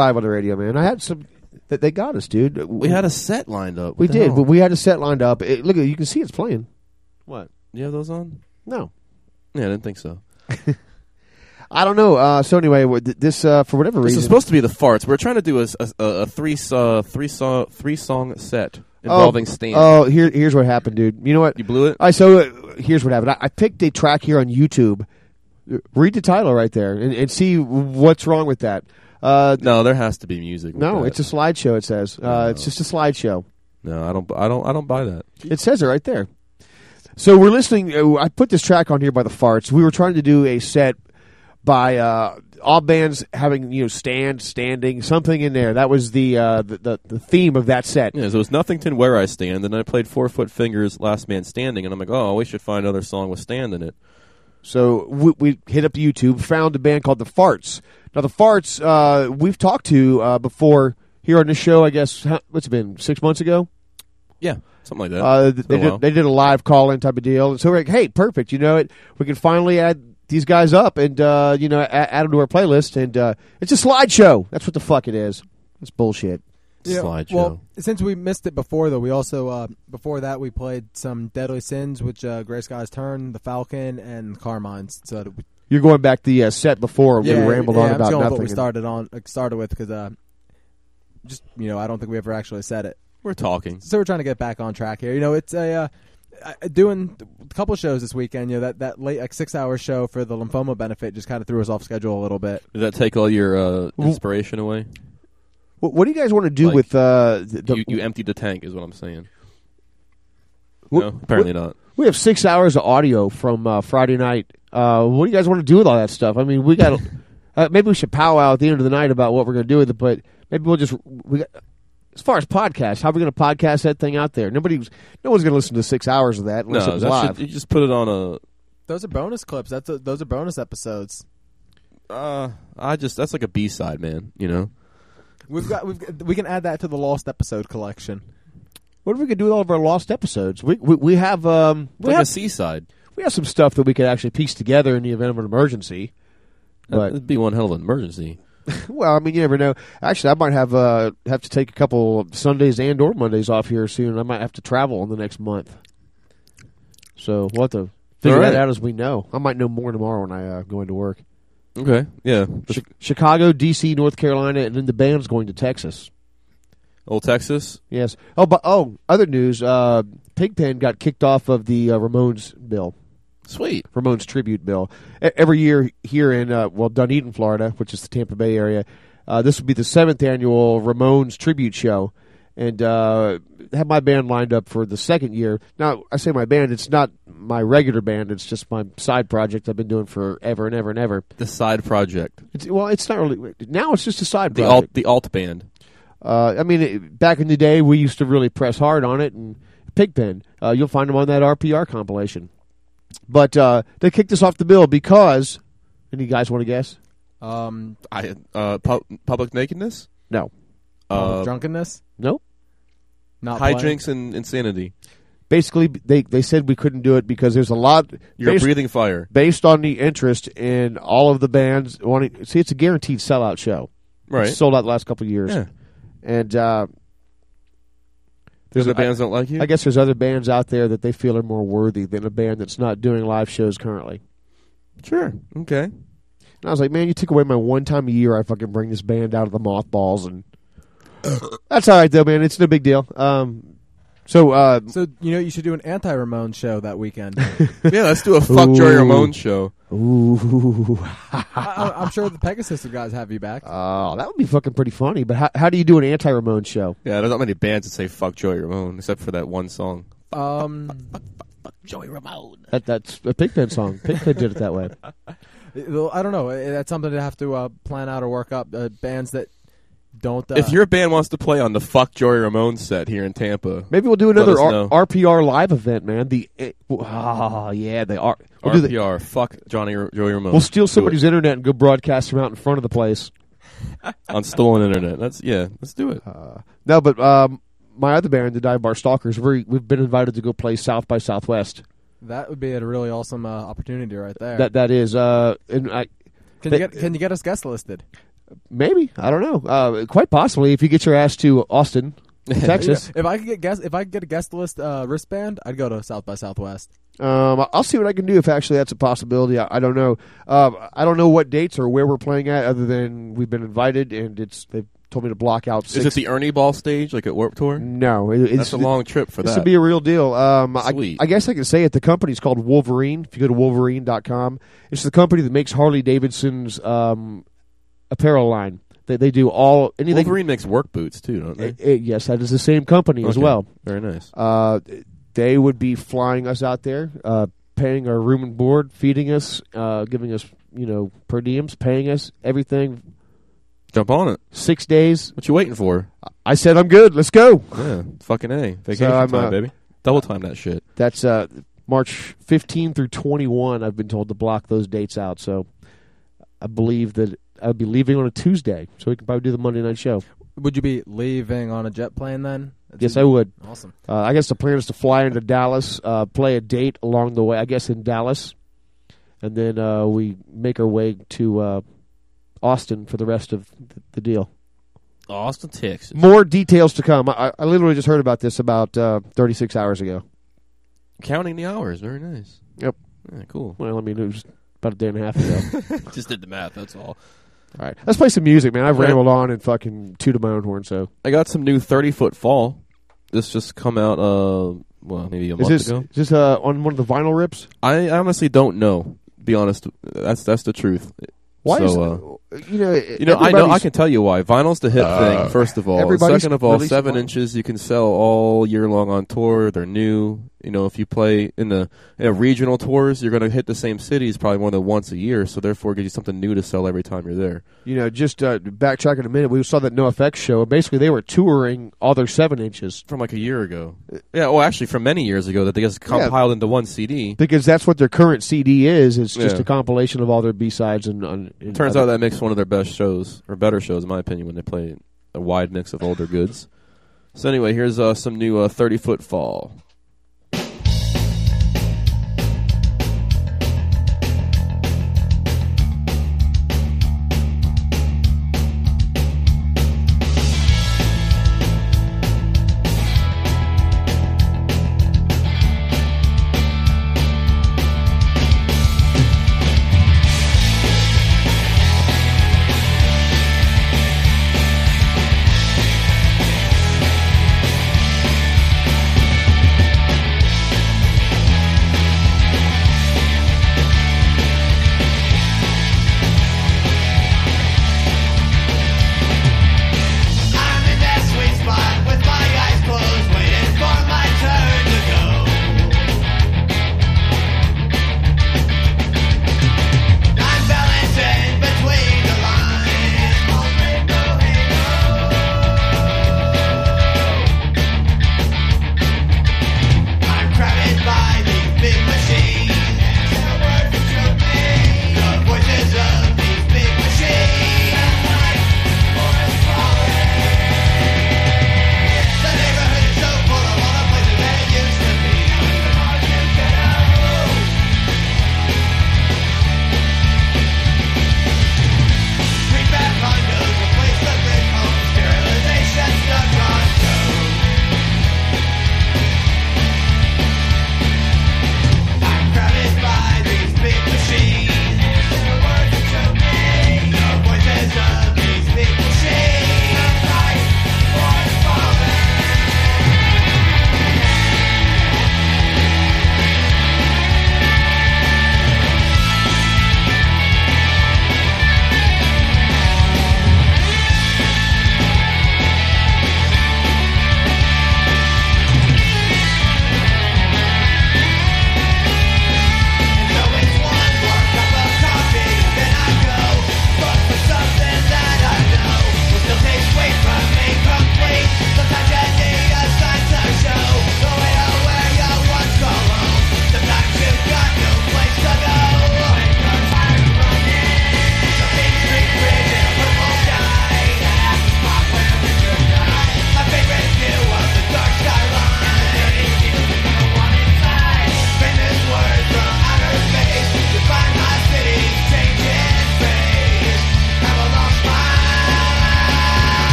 [SPEAKER 5] live on the radio, man. I had some that they got us, dude.
[SPEAKER 7] We had a set lined up.
[SPEAKER 5] we
[SPEAKER 7] What the
[SPEAKER 5] did,
[SPEAKER 7] hell?
[SPEAKER 5] but we had a set lined up. It, look, you can see it's playing. What?
[SPEAKER 7] you have those on?
[SPEAKER 5] No,
[SPEAKER 7] Yeah, I didn't think so. *laughs*
[SPEAKER 5] I don't know. Uh, so anyway, this uh, for whatever
[SPEAKER 7] This
[SPEAKER 5] reason,
[SPEAKER 7] is supposed to be the farts. We're trying to do a, a, a, three uh, three song three song set involving Stan.
[SPEAKER 5] Oh, here here's what happened, dude. You know what?
[SPEAKER 7] you blew it.
[SPEAKER 5] All right, so uh, here's what happened. I, I picked a track here on YouTube. Read the title right there and, and see what's wrong with that. Uh,
[SPEAKER 7] no, there has to be music.
[SPEAKER 5] no,
[SPEAKER 7] that.
[SPEAKER 5] it's a slideshow. It says uh, it's just a slideshow.
[SPEAKER 7] no. I don't. I don't. I don't buy that.
[SPEAKER 5] It says it right there. So we're listening. Uh, I put this track on here by the farts. We were trying to do a set by uh, all bands having you know stand, standing, something in there. That was the uh, the, the the theme of that set.
[SPEAKER 7] Yeah, so it was Nothington Where I Stand, and I played Four Foot Fingers Last Man Standing, and I'm like, oh, we should find another song with Stand in it.
[SPEAKER 5] So we, we hit up YouTube, found a band called the Farts. Now the Farts, uh, we've talked to uh, before here on the show. I guess how, what's it been six months ago?
[SPEAKER 7] Yeah, something like that.
[SPEAKER 5] Uh, they
[SPEAKER 7] been a while.
[SPEAKER 5] did, they did a live call in type of deal. And so we're like, hey, perfect. You know it. We can finally add these guys up and uh, you know add, add them to our playlist. And uh, it's a slideshow. That's what the fuck it is. It's bullshit.
[SPEAKER 6] Yeah,
[SPEAKER 7] Slideshow.
[SPEAKER 6] Well, since we missed it before, though, we also uh, before that we played some Deadly Sins, which uh, Gray Sky's Turn, the Falcon, and Carmine's. So that we,
[SPEAKER 5] You're going back the uh, set before
[SPEAKER 6] yeah,
[SPEAKER 5] we rambled
[SPEAKER 6] yeah,
[SPEAKER 5] on
[SPEAKER 6] I'm
[SPEAKER 5] about
[SPEAKER 6] just going with
[SPEAKER 5] nothing.
[SPEAKER 6] what we started on like, started with because uh, just you know I don't think we ever actually said it.
[SPEAKER 7] We're talking.
[SPEAKER 6] So we're trying to get back on track here. You know, it's a uh, doing a couple shows this weekend. You know that that late like six hour show for the lymphoma benefit just kind of threw us off schedule a little bit.
[SPEAKER 7] Did that take all your uh, inspiration away?
[SPEAKER 5] What, what do you guys want to do
[SPEAKER 7] Like,
[SPEAKER 5] with uh, the, the
[SPEAKER 7] you, you emptied the tank, is what I'm saying.
[SPEAKER 5] What-
[SPEAKER 7] no, apparently not.
[SPEAKER 5] We have six hours of audio from uh, Friday night. Uh, what do you guys want to do with all that stuff? I mean, we got *laughs* uh, maybe we should powwow at the end of the night about what we're going to do with it. But maybe we'll just we got, as far as podcasts, how are we going to podcast that thing out there? Nobody's no one's going to listen to six hours of that unless it
[SPEAKER 7] No,
[SPEAKER 5] was live.
[SPEAKER 7] should, you just put it on a.
[SPEAKER 6] Those are bonus clips. That's a, those are bonus episodes.
[SPEAKER 7] Uh, I just that's like a B side, man. You know.
[SPEAKER 6] We've got we've got, we can add that to the lost episode collection.
[SPEAKER 5] What if we could do with all of our lost episodes? We we, we have um we
[SPEAKER 7] like
[SPEAKER 5] have
[SPEAKER 7] a C side.
[SPEAKER 5] we have some stuff that we could actually piece together in the event of an emergency. But
[SPEAKER 7] That'd be one hell of an emergency. *laughs*
[SPEAKER 5] Well, I mean, you never know. Actually, I might have uh, have to take a couple of Sundays and or Mondays off here soon. I might have to travel in the next month. So we'll have to figure
[SPEAKER 7] right.
[SPEAKER 5] that out as we know. I might know more tomorrow when I uh, go into work.
[SPEAKER 7] Okay. Yeah.
[SPEAKER 5] Chi- Chicago, D.C., North Carolina, and then the band's going to Texas.
[SPEAKER 7] Old Texas.
[SPEAKER 5] Yes. Oh, but oh, other news. Uh, Pigpen got kicked off of the uh, Ramones bill.
[SPEAKER 7] Sweet.
[SPEAKER 5] Ramones tribute bill. E- Every year here in uh, well Dunedin, Florida, which is the Tampa Bay area, uh, this will be the seventh annual Ramones tribute show, and uh, have my band lined up for the second year. Now I say my band; it's not my regular band; it's just my side project I've been doing forever and ever and ever.
[SPEAKER 7] The side project.
[SPEAKER 5] It's, well, it's not really now; it's just a side
[SPEAKER 7] The
[SPEAKER 5] project.
[SPEAKER 7] alt. The alt band.
[SPEAKER 5] Uh, I mean, it, back in the day, we used to really press hard on it. And Pigpen, uh, you'll find them on that RPR compilation. But uh, they kicked us off the bill because. Any guys want to guess?
[SPEAKER 6] Um,
[SPEAKER 7] I uh pu- public nakedness.
[SPEAKER 5] No.
[SPEAKER 7] Uh,
[SPEAKER 6] drunkenness,
[SPEAKER 5] Nope.
[SPEAKER 6] not playing.
[SPEAKER 7] hijinks and insanity.
[SPEAKER 5] Basically, they they said we couldn't do it because there's a lot
[SPEAKER 7] You're
[SPEAKER 5] based,
[SPEAKER 7] breathing fire.
[SPEAKER 5] based on the interest in all of the bands wanting. See, it's a guaranteed sellout show.
[SPEAKER 7] Right.
[SPEAKER 5] It's sold out the last couple of years,
[SPEAKER 7] Yeah.
[SPEAKER 5] And uh,
[SPEAKER 7] There's the
[SPEAKER 5] a-
[SPEAKER 7] bands don't like you.
[SPEAKER 5] I guess there's other bands out there that they feel are more worthy than a band that's not doing live shows currently.
[SPEAKER 7] sure. Okay.
[SPEAKER 5] And I was like, man, you took away my one time a year I fucking bring this band out of the mothballs, and *coughs* that's all right though, man. It's no big deal. Um, so uh,
[SPEAKER 6] So you know you should do an anti Ramon show that weekend. *laughs*
[SPEAKER 7] Yeah. Let's do a fuck Joey Ramone show.
[SPEAKER 5] Ooh,
[SPEAKER 6] I, I'm sure the Pegasus guys have you back. *laughs*
[SPEAKER 5] oh, that would be fucking pretty funny. But how how do you do an anti Ramon show?
[SPEAKER 7] Yeah. There's not many bands that say fuck Joey Ramone except for that one song.
[SPEAKER 6] Um, fuck Joey Ramone.
[SPEAKER 5] That that's a Pigpen song. *laughs* Pigpen did it that way.
[SPEAKER 6] I don't know. That's something to have to uh, plan out or work up. Uh, bands that don't. Uh,
[SPEAKER 7] if your band wants to play on the fuck Joey Ramone set here in Tampa,
[SPEAKER 5] Maybe we'll do another R-
[SPEAKER 7] know.
[SPEAKER 5] RPR live event, man. The oh yeah, they are. We'll, do the,
[SPEAKER 7] RPR, fuck Johnny Joey Ramone.
[SPEAKER 5] we'll steal somebody's internet and go broadcast from out in front of the place. *laughs*
[SPEAKER 7] on stolen internet. That's yeah. Let's do it.
[SPEAKER 5] No, but um, my other band, the Dive Bar Stalkers, we we've been invited to go play South by Southwest.
[SPEAKER 6] that would be a really awesome uh, opportunity right there.
[SPEAKER 5] That that is, uh, and I,
[SPEAKER 6] Can you get Can you get us guest listed?
[SPEAKER 5] Maybe I don't know. Uh, quite possibly if you get your ass to Austin, *laughs* Texas.
[SPEAKER 6] If I could get guest, if I could get a guest list uh, wristband, I'd go to South by Southwest.
[SPEAKER 5] Um, I'll see what I can do if actually that's a possibility. I, I don't know. Um, I don't know what dates or where we're playing at, other than we've been invited and it's they've told me to block out. Six.
[SPEAKER 7] Is it the Ernie Ball stage like at Warped Tour?
[SPEAKER 5] No, it, it's
[SPEAKER 7] That's a long trip for
[SPEAKER 5] This
[SPEAKER 7] that.
[SPEAKER 5] This would be a real deal. Um, I,
[SPEAKER 7] Sweet.
[SPEAKER 5] I guess I can say it. The company's called Wolverine. If you go to wolverine.com, it's the company that makes Harley Davidson's um, apparel line. They, they do all anything.
[SPEAKER 7] Wolverine makes work boots too, don't they?
[SPEAKER 5] Uh, uh, yes, that is the same company as well.
[SPEAKER 7] Very nice.
[SPEAKER 5] Uh, they would be flying us out there, uh, paying our room and board, feeding us, uh, giving us you know per diems, paying us everything.
[SPEAKER 7] Jump on it.
[SPEAKER 5] Six days.
[SPEAKER 7] What you waiting for?
[SPEAKER 5] I said I'm good. Let's go.
[SPEAKER 7] Yeah, fucking a vacation
[SPEAKER 5] I'm,
[SPEAKER 7] time,
[SPEAKER 5] uh,
[SPEAKER 7] baby. Double time that shit.
[SPEAKER 5] That's uh, March 15 through 21. I've been told to block those dates out. So I believe that I'll be leaving on a Tuesday, so we can probably do the Monday night show.
[SPEAKER 6] Would you be leaving on a jet plane then?
[SPEAKER 5] Yes, I would.
[SPEAKER 6] Awesome.
[SPEAKER 5] Uh, I guess the plan is to fly into Dallas, uh, play a date along the way. I guess in Dallas, and then uh, we make our way to uh, Austin for the rest of th- the deal.
[SPEAKER 7] Austin, Texas.
[SPEAKER 5] More details to come. I, I literally just heard about this about uh, 36 hours ago.
[SPEAKER 7] Counting the hours. Very nice.
[SPEAKER 5] Yep.
[SPEAKER 7] Yeah, cool.
[SPEAKER 5] Well, I mean, it was about a day and a half ago. *laughs*
[SPEAKER 7] Just did the math. That's all.
[SPEAKER 5] All right, let's play some music, man. I've
[SPEAKER 7] right.
[SPEAKER 5] rambled on and fucking tooted my own horn. So
[SPEAKER 7] I got some new 30 foot fall. This just come out, uh, well, maybe a
[SPEAKER 5] is
[SPEAKER 7] month
[SPEAKER 5] this
[SPEAKER 7] ago.
[SPEAKER 5] is this uh, on one of the vinyl rips?
[SPEAKER 7] I honestly don't know. Be honest, that's that's the truth.
[SPEAKER 5] Why
[SPEAKER 7] so,
[SPEAKER 5] is
[SPEAKER 7] uh,
[SPEAKER 5] you know
[SPEAKER 7] you know? I know. I can tell you why. Vinyl's the hip thing. First of all,
[SPEAKER 5] everybody's
[SPEAKER 7] second of all, seven
[SPEAKER 5] vinyl.
[SPEAKER 7] inches you can sell all year long on tour. They're new. You know, if you play in the you know, regional tours, you're going to hit the same cities probably more than once a year. So therefore, it gives you something new to sell every time you're there.
[SPEAKER 5] You know, just uh, backtracking a minute, we saw that NoFX show. Basically, they were touring all their seven inches
[SPEAKER 7] From like a year ago. Yeah. Well, actually, from many years ago that they just compiled into one CD.
[SPEAKER 5] because that's what their current CD is. It's just
[SPEAKER 7] Yeah.
[SPEAKER 5] a compilation of all their B sides and, and, and
[SPEAKER 7] Turns
[SPEAKER 5] other-
[SPEAKER 7] out that makes one of their best shows, or better shows, in my opinion, when they play a wide mix of older goods. So anyway, here's uh, some new uh, 30 foot fall.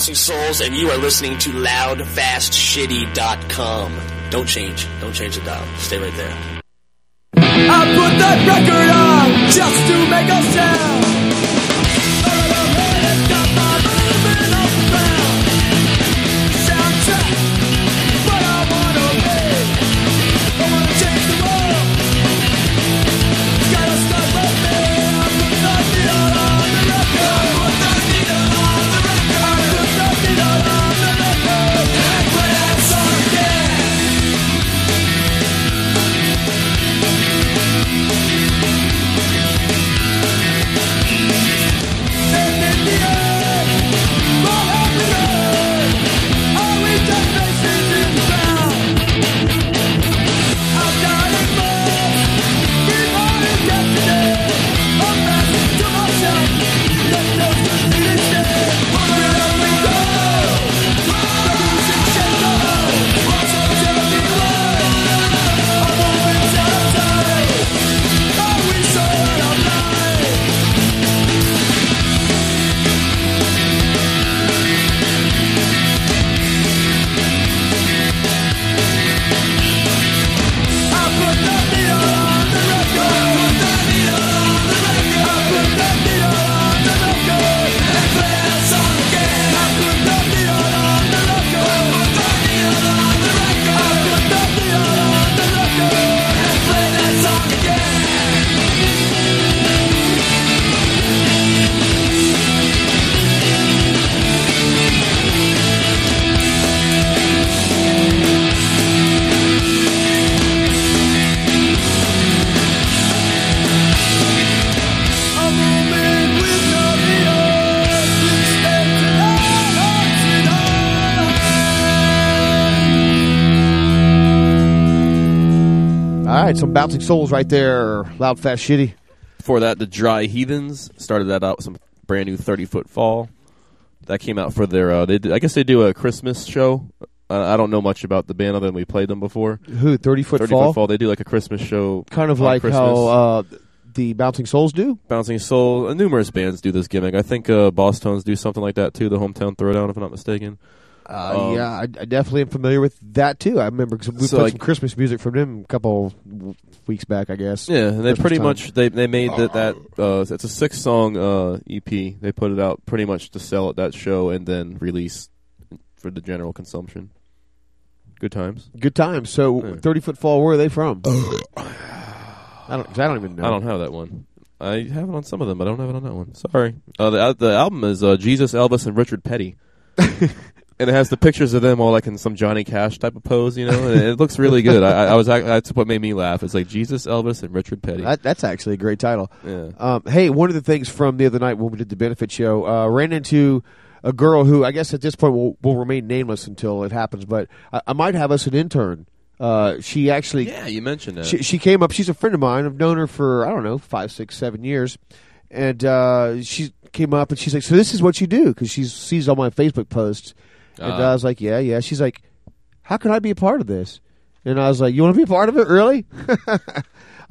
[SPEAKER 9] Souls, and you are listening to LoudFastShitty.com. Don't change. Don't change the dial. Stay right there.
[SPEAKER 10] I put that record on just to make a sound.
[SPEAKER 5] Bouncing souls right there. Loud, fast, shitty.
[SPEAKER 7] Before that, the Dry Heathens started that out with some brand new 30 Foot Fall. That came out for their, uh, they did, I guess they do a Christmas show. Uh, I don't know much about the band other than we played them before.
[SPEAKER 5] Who? Thirty foot
[SPEAKER 7] 30
[SPEAKER 5] fall.
[SPEAKER 7] Foot Fall. They do like a Christmas show.
[SPEAKER 5] Kind of like
[SPEAKER 7] Christmas.
[SPEAKER 5] how uh, the bouncing souls do.
[SPEAKER 7] Bouncing Soul, uh, numerous bands do this gimmick. I think uh, Bosstones do something like that too, the Hometown Throwdown, if I'm not mistaken.
[SPEAKER 5] Uh,
[SPEAKER 7] Um,
[SPEAKER 5] yeah, I, I definitely am familiar with that too. I remember 'cause we
[SPEAKER 7] So,
[SPEAKER 5] played
[SPEAKER 7] like-
[SPEAKER 5] some Christmas music from them a couple w- weeks back, I guess.
[SPEAKER 7] Yeah, and they
[SPEAKER 5] Christmas
[SPEAKER 7] pretty
[SPEAKER 5] time.
[SPEAKER 7] much they they made that that uh, it's a six song uh, EP. They put it out pretty much to sell at that show and then release for the general consumption. Good times.
[SPEAKER 5] Good times. So,
[SPEAKER 7] Yeah.
[SPEAKER 5] thirty foot fall. Where are they from? *sighs* I don't. I don't even know.
[SPEAKER 7] I don't have that one. I have it on some of them, but I don't have it on that one. Sorry. Uh, the the album is uh, Jesus, Elvis, and Richard Petty. *laughs* And it has the pictures of them all like in some Johnny Cash type of pose, you know. And it looks really good. I, I was that's what made me laugh. It's like Jesus, Elvis, and Richard Petty.
[SPEAKER 5] That, that's actually a great title.
[SPEAKER 7] Yeah.
[SPEAKER 5] Um, hey, one of the things from the other night when we did the benefit show, uh, ran into a girl who I guess at this point will, will remain nameless until it happens, but I, I might have us an intern. Uh, she actually,
[SPEAKER 7] yeah, you mentioned that.
[SPEAKER 5] she, she came up. She's a friend of mine. I've known her for I don't know five, six, seven years, and uh, she came up and she's like, "So this is what you do?" Because she sees all my Facebook posts, and
[SPEAKER 7] Ah.
[SPEAKER 5] I was like, "Yeah, yeah." She's like, "How can I be a part of this?" And I was like, "You want to be a part of it, really?" *laughs*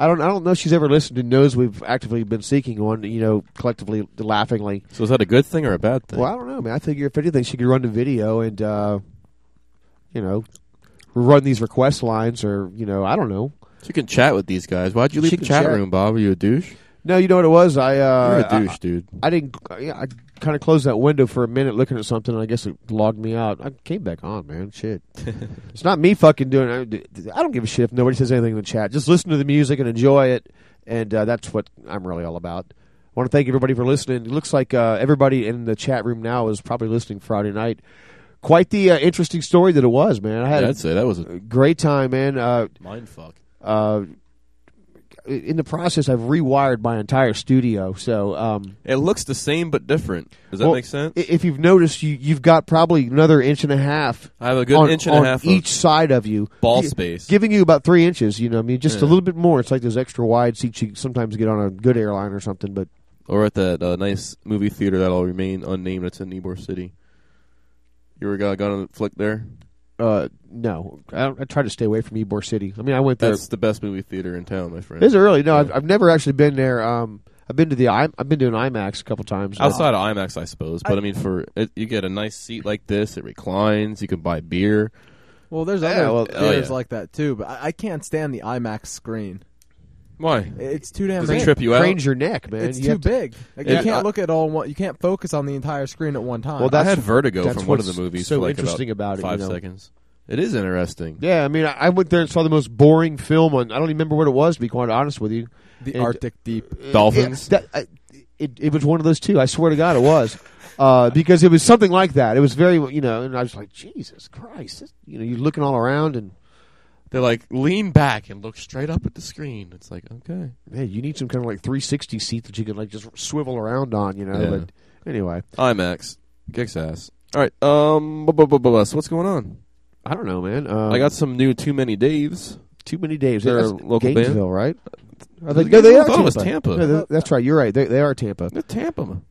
[SPEAKER 5] I don't. I don't know. if She's ever listened and knows we've actively been seeking one. You know, collectively, laughingly.
[SPEAKER 7] so is that a good thing or a bad thing?
[SPEAKER 5] Well, I don't know, man. I figure if anything, she could run the video and, uh, you know, run these request lines, or you know, I don't know.
[SPEAKER 7] You can chat with these guys. Why'd you leave
[SPEAKER 5] She
[SPEAKER 7] the chat
[SPEAKER 5] chat.
[SPEAKER 7] room, Bob? Are you a douche?
[SPEAKER 5] No, you know what it was. I uh,
[SPEAKER 7] You're a
[SPEAKER 5] I-
[SPEAKER 7] douche, dude.
[SPEAKER 5] I didn't. Yeah, I kind of closed that window for a minute, looking at something. and I guess it logged me out. I came back on, man. Shit, *laughs* it's not me fucking doing. it. I don't give a shit if nobody says anything in the chat. Just listen to the music and enjoy it, and uh, that's what I'm really all about. I want to thank everybody for listening. It looks like uh, everybody in the chat room now is probably listening Friday night. Quite the uh, interesting story that it was, man. I had
[SPEAKER 7] Yeah, I'd say that was a
[SPEAKER 5] a great time, man. Uh,
[SPEAKER 7] mind fuck.
[SPEAKER 5] In the process, I've rewired my entire studio. So, um,
[SPEAKER 7] It looks the same but different. Does that
[SPEAKER 5] well,
[SPEAKER 7] make sense?
[SPEAKER 5] If you've noticed, you you've got probably another inch and a half.
[SPEAKER 7] I have a good
[SPEAKER 5] on,
[SPEAKER 7] inch and a half
[SPEAKER 5] each side of you,
[SPEAKER 7] ball space.
[SPEAKER 5] giving you about three inches. You know, I mean, just a little bit more. It's like those extra wide seats you sometimes get on a good airline or something. But
[SPEAKER 7] or at that uh, nice movie theater that'll remain unnamed. It's in Ybor City. You ever got got on a flick there?
[SPEAKER 5] Uh, no, I, don't, I try to stay away from Ybor City. I mean, I went there.
[SPEAKER 7] That's the best movie theater in town, my friend.
[SPEAKER 5] Is it really? No, I've, I've never actually been there. Um,
[SPEAKER 10] I've been to the I, I've been to an IMAX a couple times.
[SPEAKER 7] Outside of IMAX, I suppose. But I, mean, for it, you get a nice seat like this. It reclines. You can buy beer.
[SPEAKER 6] Well, there's
[SPEAKER 10] Yeah,
[SPEAKER 6] other
[SPEAKER 10] well,
[SPEAKER 7] oh,
[SPEAKER 6] theaters
[SPEAKER 7] yeah.
[SPEAKER 6] like that too, but I, I can't stand the IMAX screen.
[SPEAKER 7] Why?
[SPEAKER 6] It's too damn
[SPEAKER 7] Does it
[SPEAKER 6] big.
[SPEAKER 7] trip you out?
[SPEAKER 10] cranes your neck, man.
[SPEAKER 6] It's
[SPEAKER 10] You
[SPEAKER 6] too
[SPEAKER 10] have to-
[SPEAKER 6] big. Like,
[SPEAKER 7] Yeah,
[SPEAKER 6] you can't
[SPEAKER 7] I-
[SPEAKER 6] look at all. One, you can't focus on the entire screen at one time.
[SPEAKER 10] Well,
[SPEAKER 7] I had vertigo
[SPEAKER 10] that's
[SPEAKER 7] from one of the movies.
[SPEAKER 10] so
[SPEAKER 7] for like
[SPEAKER 10] interesting about it,
[SPEAKER 7] five
[SPEAKER 10] you know.
[SPEAKER 7] seconds. It is interesting.
[SPEAKER 10] Yeah, I mean, I, I went there and saw the most boring film on. I don't even remember what it was. To be quite honest with you,
[SPEAKER 6] the
[SPEAKER 10] And-
[SPEAKER 6] Arctic Deep.
[SPEAKER 7] Dolphins.
[SPEAKER 10] That, I, it, it was one of those two. I swear to God, it was. Uh, because it was something like that. It was very, you know, and I was like, Jesus Christ, this, you know, you're looking all around, and
[SPEAKER 7] They're like lean back and look straight up at the screen. It's like okay.
[SPEAKER 10] man, you need some kind of like 360 seat that you can like just swivel around on, you know.
[SPEAKER 7] Yeah.
[SPEAKER 10] But anyway,
[SPEAKER 7] IMAX kicks ass. All right. Um. bu- bu- bu- bu- So what's going on?
[SPEAKER 10] I don't know, man. Um,
[SPEAKER 7] I got some new Too Many Daves.
[SPEAKER 10] too many Daves.
[SPEAKER 7] They're
[SPEAKER 10] That's
[SPEAKER 7] local
[SPEAKER 10] Gainesville,
[SPEAKER 7] band?
[SPEAKER 10] right? Are they, no, they are
[SPEAKER 7] I thought it was
[SPEAKER 10] Tampa.
[SPEAKER 7] Tampa.
[SPEAKER 10] No, that's right. You're right. They, they are Tampa.
[SPEAKER 7] They're Tampa.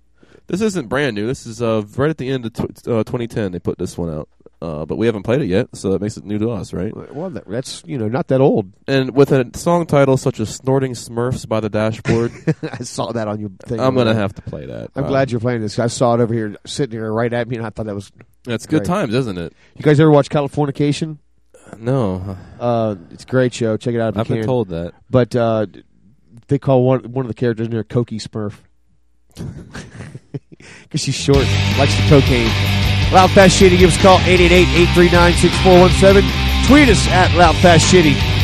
[SPEAKER 7] This isn't brand new. This is uh right at the end of uh, 2010. They put this one out, uh, but we haven't played it yet, so that makes it new to us, right?
[SPEAKER 10] Well, that, that's you know not that old.
[SPEAKER 7] And with a song title such as "Snorting Smurfs by the Dashboard," *laughs*
[SPEAKER 10] I saw that on your thing.
[SPEAKER 7] I'm gonna have to play that.
[SPEAKER 10] I'm glad you're playing this. I saw it over here, sitting here right at me, and I thought that was.
[SPEAKER 7] That's good times, isn't it?
[SPEAKER 10] You guys ever watch Californication?
[SPEAKER 7] No,
[SPEAKER 10] Uh, it's a great show. Check it out if you
[SPEAKER 7] I've been
[SPEAKER 10] can.
[SPEAKER 7] told that.
[SPEAKER 10] But uh, they call one one of the characters in there Cokie Smurf *laughs* *laughs* because she's short, likes the cocaine. Loud Fast Shitty, give us a call 888-839-6417. Tweet us at Loud Fast Shitty.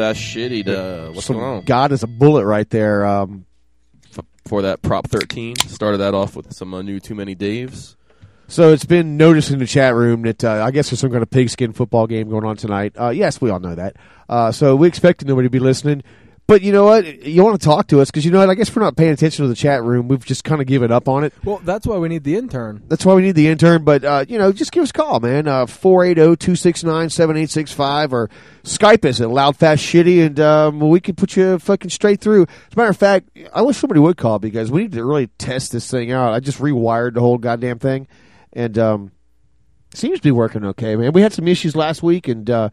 [SPEAKER 7] Fast, shitty. To, what's
[SPEAKER 5] Some
[SPEAKER 7] going on?
[SPEAKER 5] God is a bullet right there. Um,
[SPEAKER 7] For that Prop 13, started that off with some uh, new Too Many Daves.
[SPEAKER 5] so it's been noticed in the chat room that uh, I guess there's some kind of pigskin football game going on tonight. Uh, yes, we all know that. Uh, so we expected nobody to be listening. But you know what? You want to talk to us because you know what? I guess we're not paying attention to the chat room. We've just kind of given up on it.
[SPEAKER 6] Well, that's why we need the intern.
[SPEAKER 5] That's why we need the intern. But, uh, you know, just give us a call, man. Uh, 480-269-7865 or Skype us at Loud Fast Shitty and um, we can put you fucking straight through. As a matter of fact, I wish somebody would call because we need to really test this thing out. I just rewired the whole goddamn thing and um, seems to be working okay, man. We had some issues last week and uh,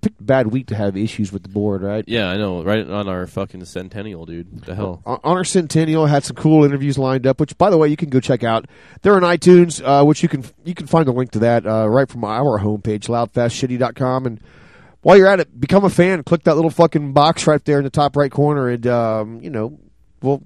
[SPEAKER 5] picked a bad week to have issues with the board, right?
[SPEAKER 7] Yeah, I know. Right on our fucking centennial, dude. What the hell?
[SPEAKER 5] on on our Centennial had some cool interviews lined up, which by the way you can go check out. They're on iTunes, uh, which you can you can find a link to that uh, right from our homepage, loudfastshitty.com. And while you're at it, become a fan. Click that little fucking box right there in the top right corner, and um, you know we'll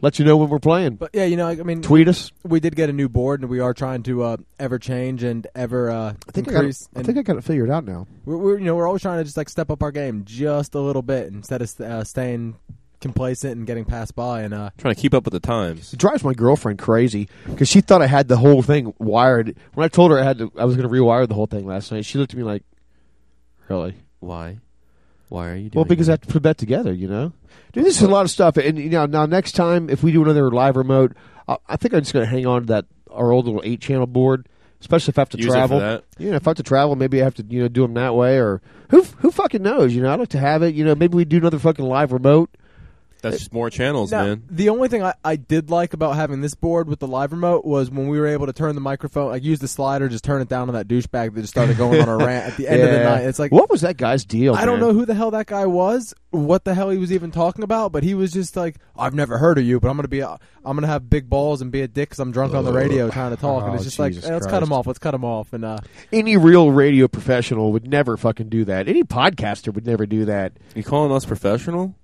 [SPEAKER 5] let you know when we're playing.
[SPEAKER 6] But yeah, you know, I mean,
[SPEAKER 5] Tweet us.
[SPEAKER 6] We did get a new board, and we are trying to uh, ever change and ever uh,
[SPEAKER 5] I think I, got it,
[SPEAKER 6] increase.
[SPEAKER 5] I think I got it figured out now.
[SPEAKER 6] we're, we're you know we're always trying to just like step up our game just a little bit instead of uh, staying complacent and getting passed by. And uh,
[SPEAKER 7] Trying to keep up with the times.
[SPEAKER 5] It drives my girlfriend crazy because she thought I had the whole thing wired. When I told her I had to, I was going to rewire the whole thing last night, she looked at me like, "Really?"
[SPEAKER 7] Why? Why are you doing
[SPEAKER 5] Well, because I have to put that together, you know. Dude, this is a lot of stuff, and you know, now next time if we do another live remote, I, I think I'm just going to hang on to that our old little eight channel board, especially if I have to
[SPEAKER 7] Use it for
[SPEAKER 5] travel.
[SPEAKER 7] that?
[SPEAKER 5] You know, if I have to travel, maybe I have to you know do them that way, or who who fucking knows? You know, I'd like to have it. You know, maybe we do another fucking live remote.
[SPEAKER 7] That's just more channels,
[SPEAKER 6] now,
[SPEAKER 7] man.
[SPEAKER 6] the only thing I, I did like about having this board with the live remote was when we were able to turn the microphone, like use the slider, just turn it down on that douchebag that just started going on a *laughs* rant at the end of the
[SPEAKER 5] Yeah.
[SPEAKER 6] night. It's like
[SPEAKER 5] what was that guy's deal?
[SPEAKER 6] I don't
[SPEAKER 5] man?
[SPEAKER 6] know who the hell that guy was, what the hell he was even talking about, but he was just like, "I've never heard of you, but I'm gonna be, a, I'm gonna have big balls and be a dick because I'm drunk on the radio trying to talk." and
[SPEAKER 5] Oh,
[SPEAKER 6] it's just
[SPEAKER 5] Jesus
[SPEAKER 6] like, eh, let's cut him
[SPEAKER 5] Christ.
[SPEAKER 6] off, let's cut him off, and uh,
[SPEAKER 5] Any real radio professional would never fucking do that. Any podcaster would never do that.
[SPEAKER 7] You calling us professional?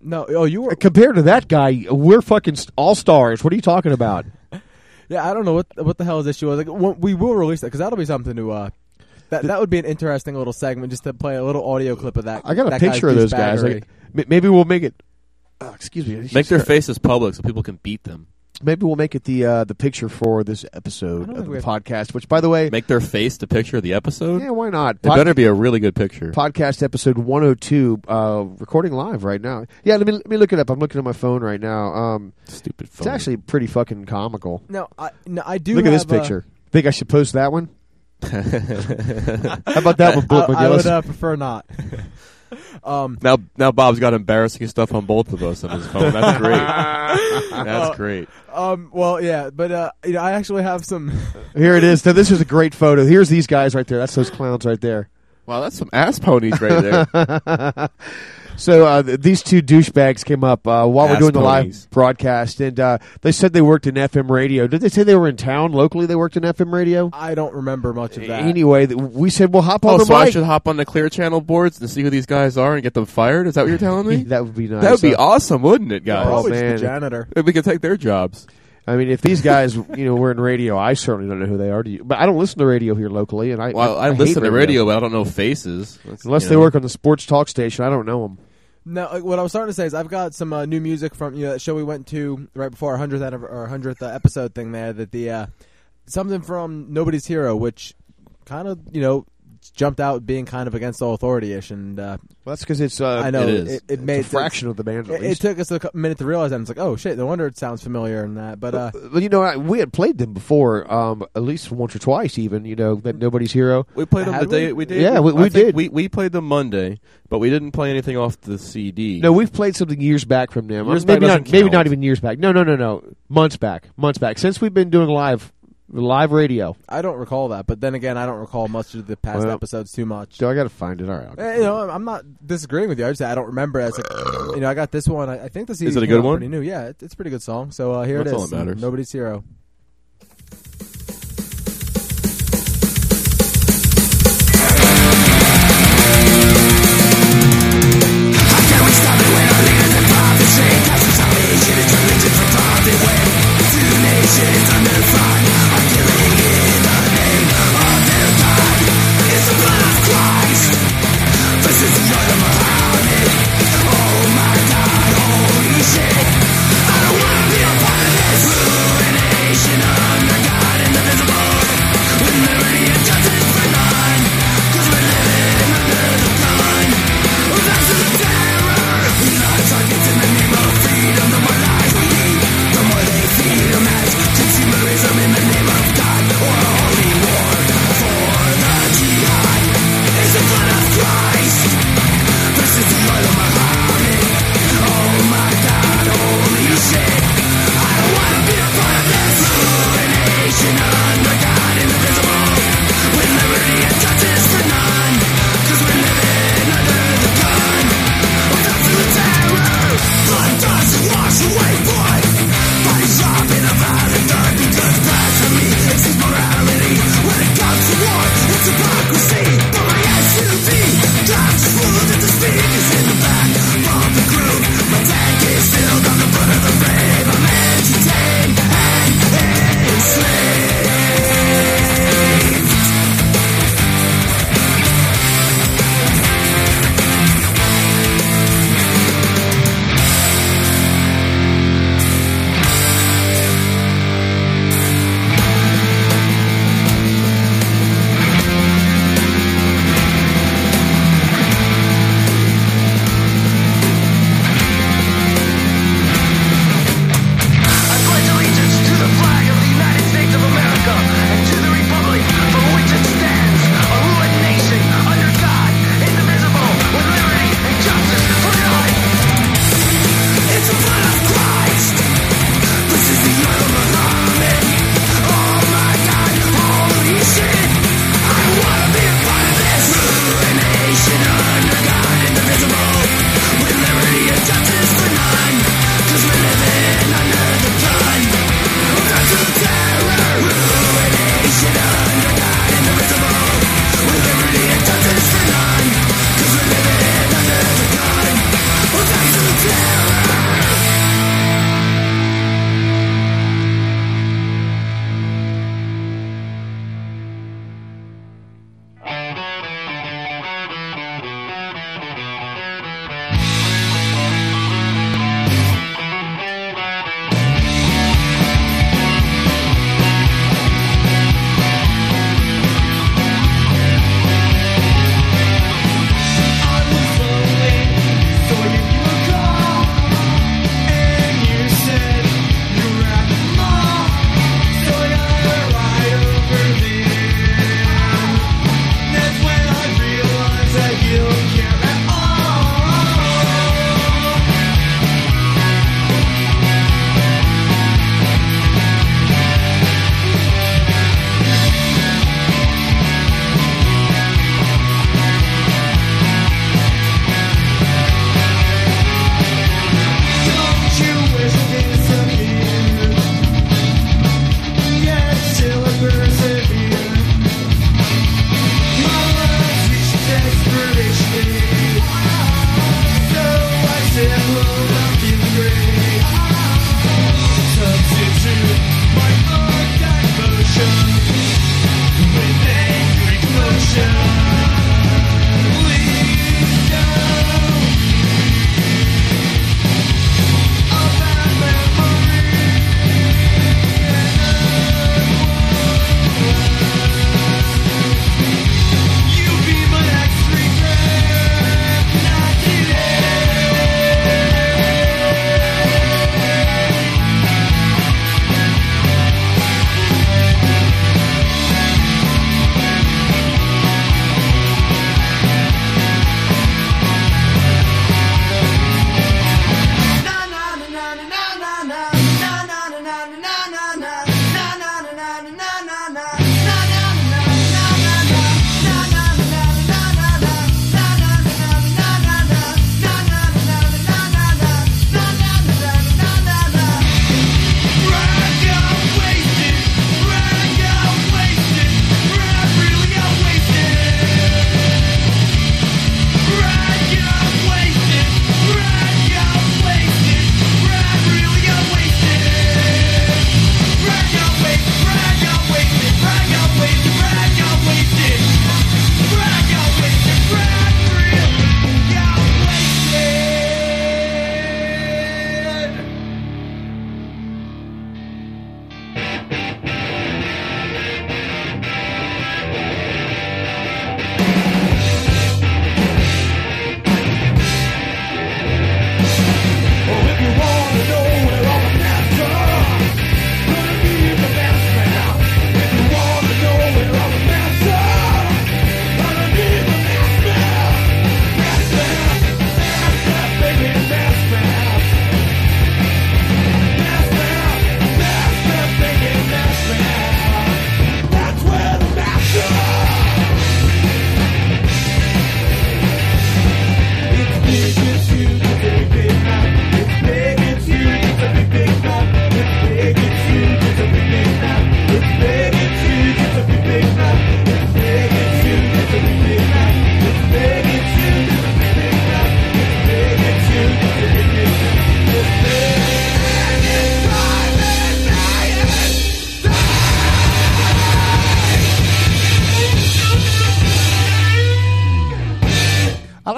[SPEAKER 6] No, oh, you were,
[SPEAKER 5] Compared to that guy, we're fucking all stars. What are you talking about? *laughs*
[SPEAKER 6] yeah, I don't know what what the hell his issue was. Like, we will release that because that'll be something to, uh, that that would be an interesting little segment just to play a little audio clip of that.
[SPEAKER 5] I got a picture of those guys. Like, maybe we'll make it. Uh, excuse me.
[SPEAKER 7] Make their faces public so people can beat them.
[SPEAKER 5] Maybe we'll make it the uh, the picture for this episode of the podcast. Which, by the way,
[SPEAKER 7] Make their face the picture of the episode?
[SPEAKER 5] yeah, why not?
[SPEAKER 7] It
[SPEAKER 5] Pod-
[SPEAKER 7] better be a really good picture.
[SPEAKER 5] podcast episode 102, uh, recording live right now. Yeah, let me let me look it up. I'm looking at my phone right now. Um,
[SPEAKER 7] Stupid
[SPEAKER 5] it's actually pretty fucking comical.
[SPEAKER 6] No, I, no, I do.
[SPEAKER 5] Look at this
[SPEAKER 6] have,
[SPEAKER 5] picture. Think I should post that one? *laughs* How about that one, *laughs*
[SPEAKER 6] I,
[SPEAKER 5] Bullet
[SPEAKER 6] I would uh, prefer not. *laughs* um,
[SPEAKER 7] now, now Bob's got embarrassing stuff on both of us on his phone. That's *laughs* great. That's great.
[SPEAKER 6] um, well, yeah, but uh, you know, I actually have some. *laughs*
[SPEAKER 5] Here it is. Now, this is a great photo. Here's these guys right there. That's those clowns right there.
[SPEAKER 7] Wow, that's some ass ponies right there. *laughs*
[SPEAKER 5] So uh, these two douchebags came up uh, while we're doing the live broadcast, and uh, they said they worked in FM radio. Did they say they were in town locally? They worked in FM radio.
[SPEAKER 6] I don't remember much of that.
[SPEAKER 5] Anyway, we said, "Well, hop on
[SPEAKER 7] oh,
[SPEAKER 5] the
[SPEAKER 7] so I should hop on the Clear Channel boards and see who these guys are and get them fired? Is that what you're telling me? *laughs*
[SPEAKER 5] that would be nice.
[SPEAKER 7] that would be awesome, wouldn't it, guys?
[SPEAKER 6] Probably just
[SPEAKER 5] man.
[SPEAKER 6] the janitor.
[SPEAKER 7] we could take their jobs.
[SPEAKER 5] I mean, if these guys, you know, were in radio, I certainly don't know who they are. Do you? But I don't listen to radio here locally, and I
[SPEAKER 7] Well, I,
[SPEAKER 5] I, hate
[SPEAKER 7] listen to radio, but I don't know faces. That's,
[SPEAKER 5] unless
[SPEAKER 7] you
[SPEAKER 5] they
[SPEAKER 7] know.
[SPEAKER 5] work on the sports talk station. I don't know them.
[SPEAKER 6] No, like, what I was starting to say is I've got some uh, new music from you know that show we went to right before our hundredth or hundredth uh, episode thing there. That the uh, something from Nobody's Hero, which kind of you know jumped out being kind of against all authority ish, and uh,
[SPEAKER 5] Well, that's because it's uh,
[SPEAKER 6] I know
[SPEAKER 7] it is.
[SPEAKER 6] it, it
[SPEAKER 5] it's
[SPEAKER 6] made
[SPEAKER 5] a fraction of the band. At
[SPEAKER 6] It, it took us a minute to realize that. It's like, oh shit, no wonder it sounds familiar and that. But uh,
[SPEAKER 5] well, you know, I, we had played them before, um, at least once or twice, even. You know, that nobody's hero.
[SPEAKER 7] We played them
[SPEAKER 6] Had
[SPEAKER 7] the day
[SPEAKER 6] we?
[SPEAKER 7] we did.
[SPEAKER 5] Yeah, we- we did.
[SPEAKER 7] We we played them Monday, but we didn't play anything off the CD.
[SPEAKER 5] No, we've played something years back from them.
[SPEAKER 7] Years
[SPEAKER 5] maybe
[SPEAKER 7] back
[SPEAKER 5] not.
[SPEAKER 7] doesn't
[SPEAKER 5] Maybe
[SPEAKER 7] count.
[SPEAKER 5] not even years back. No, no, no, no. Months back. Months back. Since we've been doing live, live radio.
[SPEAKER 6] I don't recall that. But then again, I don't recall much of the past
[SPEAKER 5] Well,
[SPEAKER 6] episodes too much.
[SPEAKER 5] So I got to find it. All right. I'll
[SPEAKER 6] Eh, you know, I'm not disagreeing with you. I just I don't remember. It's like, you know, I got this one. I, I think the CD
[SPEAKER 7] Is it a
[SPEAKER 6] came
[SPEAKER 7] good
[SPEAKER 6] out
[SPEAKER 7] one?
[SPEAKER 6] Pretty new. Yeah, it, it's a pretty good song. So uh, here
[SPEAKER 7] That's
[SPEAKER 6] it
[SPEAKER 7] all
[SPEAKER 6] is.
[SPEAKER 7] that matters.
[SPEAKER 6] Nobody's hero.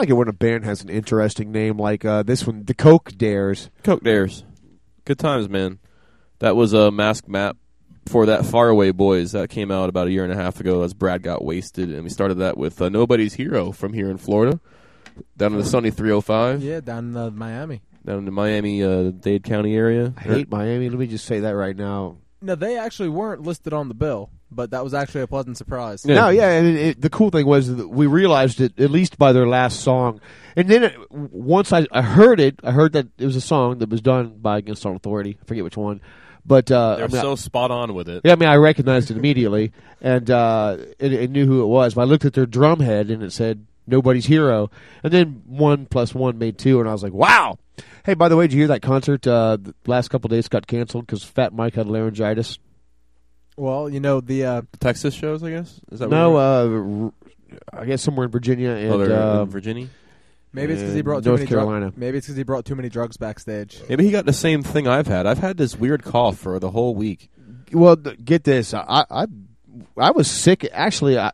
[SPEAKER 5] Like it when a band has an interesting name like uh, this one, the Coke Dares.
[SPEAKER 7] Coke Dares. Good times, man. That was a mask map for that Faraway Boys that came out about a year and a half ago as Brad got wasted. And we started that with uh, Nobody's Hero from here in Florida, down in the sunny 305,
[SPEAKER 6] Yeah, down in uh, Miami.
[SPEAKER 7] down in the Miami uh, Dade County area.
[SPEAKER 5] I hate Miami. Let me just say that right now.
[SPEAKER 6] No, they actually weren't listed on the bill, but that was actually a pleasant surprise.
[SPEAKER 7] Yeah.
[SPEAKER 5] No, yeah, and it, it, the cool thing was that we realized it at least by their last song, and then it, once I, I heard it, I heard that it was a song that was done by Against All Authority. I forget which one, but uh,
[SPEAKER 7] They're
[SPEAKER 5] I mean,
[SPEAKER 7] so spot on with it.
[SPEAKER 5] Yeah, I mean, I recognized it immediately, and uh, it, it knew who it was. But I looked at their drum head, and it said "Nobody's Hero," and then one plus one made two, and I was like, "Wow!" Hey, by the way, did you hear that concert? Uh, the last couple of days got canceled because Fat Mike had laryngitis.
[SPEAKER 6] Well, you know the uh,
[SPEAKER 7] Texas shows, I guess. Is that
[SPEAKER 5] No,
[SPEAKER 7] what we're-
[SPEAKER 5] uh, r- I guess somewhere in Virginia and
[SPEAKER 7] oh,
[SPEAKER 5] uh,
[SPEAKER 7] in Virginia.
[SPEAKER 6] maybe it's because he brought too
[SPEAKER 5] North
[SPEAKER 6] many drug-
[SPEAKER 5] Carolina.
[SPEAKER 6] maybe it's because he brought too many drugs backstage.
[SPEAKER 7] Maybe he got the same thing I've had. I've had this weird cough for the whole week.
[SPEAKER 5] Well, get this. I I I was sick. Actually, I,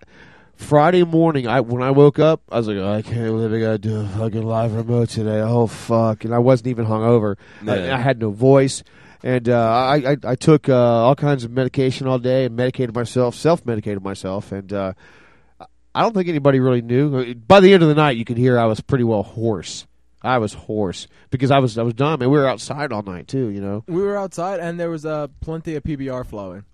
[SPEAKER 5] Friday morning, I when I woke up, I was like, I can't believe I got to do a fucking live remote today. Oh fuck! And I wasn't even hungover. I, I had no voice, and uh, I, I I took uh, all kinds of medication all day and medicated myself, self medicated myself, and uh, I don't think anybody really knew. By the end of the night, you could hear I was pretty well hoarse. I was hoarse because I was I was dumb, and we were outside all night too. You know.
[SPEAKER 6] We were outside, and there was uh, plenty of PBR flowing.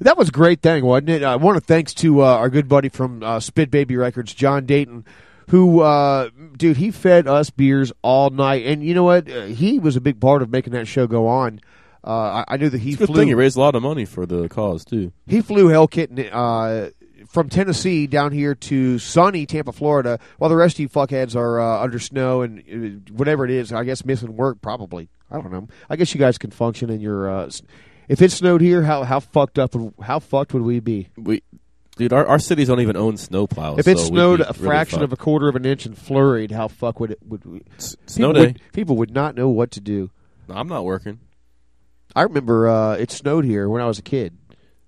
[SPEAKER 5] That was a great thing, wasn't it? I want to thanks to uh, our good buddy from uh, Spit Baby Records, John Dayton, who, uh, dude, he fed us beers all night, and you know what? Uh, he was a big part of making that show go on. Uh, I, I knew that he
[SPEAKER 7] It's a good
[SPEAKER 5] flew.
[SPEAKER 7] thing he raised a lot of money for the cause too.
[SPEAKER 5] he flew Hellkit uh, from Tennessee down here to sunny Tampa, Florida, while the rest of you fuckheads are uh, under snow and uh, whatever it is. I guess missing work, probably. I don't know. I guess you guys can function in your. Uh, if it snowed here, how how fucked up? would- How fucked would we be?
[SPEAKER 7] We Dude, our, our cities don't even own snowplows.
[SPEAKER 5] If it
[SPEAKER 7] so
[SPEAKER 5] snowed a fraction
[SPEAKER 7] fucked.
[SPEAKER 5] of a quarter of an inch and flurried, how fuck would it would we,
[SPEAKER 7] snow
[SPEAKER 5] people
[SPEAKER 7] day.
[SPEAKER 5] Would, people would not know what to do.
[SPEAKER 7] I'm not working.
[SPEAKER 5] I remember uh, it snowed here when I was a kid.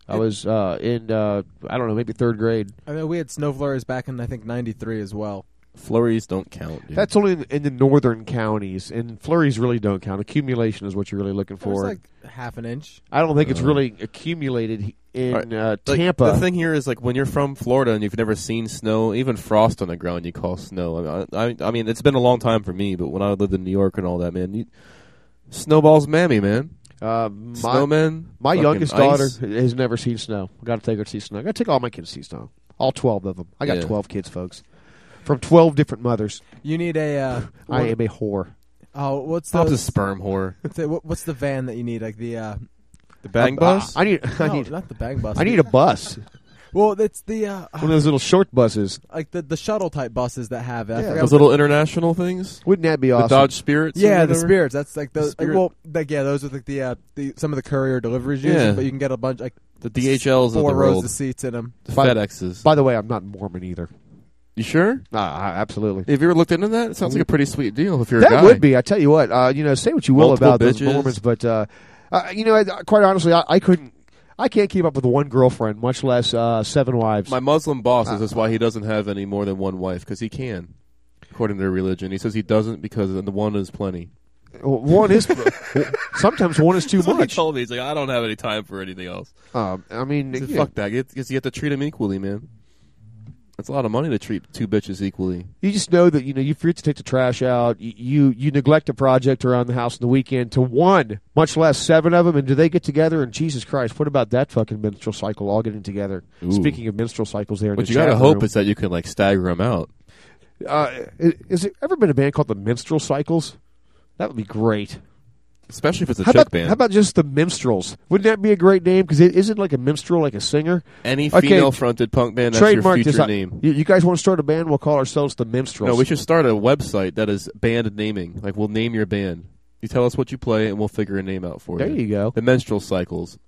[SPEAKER 5] I was uh, in uh, I don't know maybe third grade.
[SPEAKER 6] I mean, we had snow flurries back in I think '93 as well.
[SPEAKER 7] Flurries don't count. Dude.
[SPEAKER 5] That's only in, in the northern counties, and flurries really don't count. Accumulation is what you're really looking
[SPEAKER 6] There was
[SPEAKER 5] for.
[SPEAKER 6] like half an inch.
[SPEAKER 5] I don't think it's
[SPEAKER 7] Uh.
[SPEAKER 5] really accumulated in
[SPEAKER 7] Right.
[SPEAKER 5] uh,
[SPEAKER 7] Like,
[SPEAKER 5] Tampa.
[SPEAKER 7] The thing here is like when you're from Florida and you've never seen snow, even frost on the ground, you call snow. I mean, I, I, I mean, it's been a long time for me, but when I lived in New York and all that, man, you, snowballs, mammy, man,
[SPEAKER 5] uh, my
[SPEAKER 7] snowmen.
[SPEAKER 5] my youngest
[SPEAKER 7] ice.
[SPEAKER 5] daughter has never seen snow. I got to take her to see snow. I got to take all my kids to see snow. All twelve of them. I got
[SPEAKER 7] Yeah.
[SPEAKER 5] twelve kids, folks, from twelve different mothers.
[SPEAKER 6] You need a. Uh, *laughs*
[SPEAKER 5] I am a whore.
[SPEAKER 6] Oh, what's
[SPEAKER 7] Stop
[SPEAKER 6] the
[SPEAKER 7] the sperm whore. *laughs*
[SPEAKER 6] what's the- what- what's the van that you need? Like the uh,
[SPEAKER 7] The bang
[SPEAKER 5] Uh,
[SPEAKER 7] bus.
[SPEAKER 5] I need. *laughs* I
[SPEAKER 6] no,
[SPEAKER 5] need.
[SPEAKER 6] not the bang bus.
[SPEAKER 5] I need a bus.
[SPEAKER 6] Well, it's the uh,
[SPEAKER 5] One of those little short buses.
[SPEAKER 6] like the the shuttle type buses that have it.
[SPEAKER 5] Yeah.
[SPEAKER 7] Those
[SPEAKER 6] what
[SPEAKER 7] little international things.
[SPEAKER 5] Wouldn't that be
[SPEAKER 7] The
[SPEAKER 5] awesome?
[SPEAKER 7] Dodge Spirits.
[SPEAKER 6] the-
[SPEAKER 7] or
[SPEAKER 6] yeah, the spirits. That's like those.
[SPEAKER 7] Spirit.
[SPEAKER 6] well, like yeah, those are like the uh, the some of the courier deliveries use,
[SPEAKER 7] Yeah.
[SPEAKER 6] but you can get a bunch like
[SPEAKER 7] The DHLs of
[SPEAKER 6] four
[SPEAKER 7] the
[SPEAKER 6] rows
[SPEAKER 7] world.
[SPEAKER 6] of seats in them.
[SPEAKER 7] The
[SPEAKER 5] By-
[SPEAKER 7] FedExes.
[SPEAKER 5] By the way, I'm not Mormon either.
[SPEAKER 7] you sure?
[SPEAKER 5] Uh, absolutely.
[SPEAKER 7] Have you ever looked into that? It sounds like a pretty sweet deal if you're a
[SPEAKER 5] That
[SPEAKER 7] guy.
[SPEAKER 5] would be. I tell you what. Uh, you know, say what you will
[SPEAKER 7] Multiple
[SPEAKER 5] about those
[SPEAKER 7] bitches.
[SPEAKER 5] Mormons, but uh, uh, you know, I, quite honestly, I, I couldn't. I can't keep up with one girlfriend, much less uh, seven wives.
[SPEAKER 7] My Muslim boss
[SPEAKER 5] Uh,
[SPEAKER 7] says that's why he doesn't have any more than one wife because he can, according to their religion. He says he doesn't because the one is plenty.
[SPEAKER 5] one is *laughs* sometimes one is too
[SPEAKER 7] That's what
[SPEAKER 5] much.
[SPEAKER 7] he told me. He's like, I don't have any time for anything else.
[SPEAKER 5] Um, I mean,
[SPEAKER 7] said,
[SPEAKER 5] you,
[SPEAKER 7] Fuck that. Because you have to treat them equally, man. That's a lot of money to treat two bitches equally.
[SPEAKER 5] you just know that you know you forget to take the trash out. You, you you neglect a project around the house on the weekend to one, much less seven of them. And do they get together? And Jesus Christ, what about that fucking menstrual cycle all getting together?
[SPEAKER 7] Ooh.
[SPEAKER 5] Speaking of menstrual cycles, there. in
[SPEAKER 7] What
[SPEAKER 5] the
[SPEAKER 7] you gotta hope is that you can like stagger them out.
[SPEAKER 5] Uh, is there ever been a band called the Minstrel Cycles? That would be great.
[SPEAKER 7] Especially if it's a
[SPEAKER 5] How
[SPEAKER 7] chick
[SPEAKER 5] about,
[SPEAKER 7] band.
[SPEAKER 5] how about just the Minstrels? Wouldn't that be a great name? Because it isn't like a minstrel, like a singer.
[SPEAKER 7] Any
[SPEAKER 5] Okay,
[SPEAKER 7] female-fronted punk band, that's your future
[SPEAKER 5] this. Uh,
[SPEAKER 7] name.
[SPEAKER 5] You, you guys want to start a band? We'll call ourselves the Minstrels.
[SPEAKER 7] No, we should start a website that is band naming. Like, we'll name your band. You tell us what you play, and we'll figure a name out for
[SPEAKER 5] There
[SPEAKER 7] you.
[SPEAKER 5] There you go.
[SPEAKER 7] The Menstrual Cycles.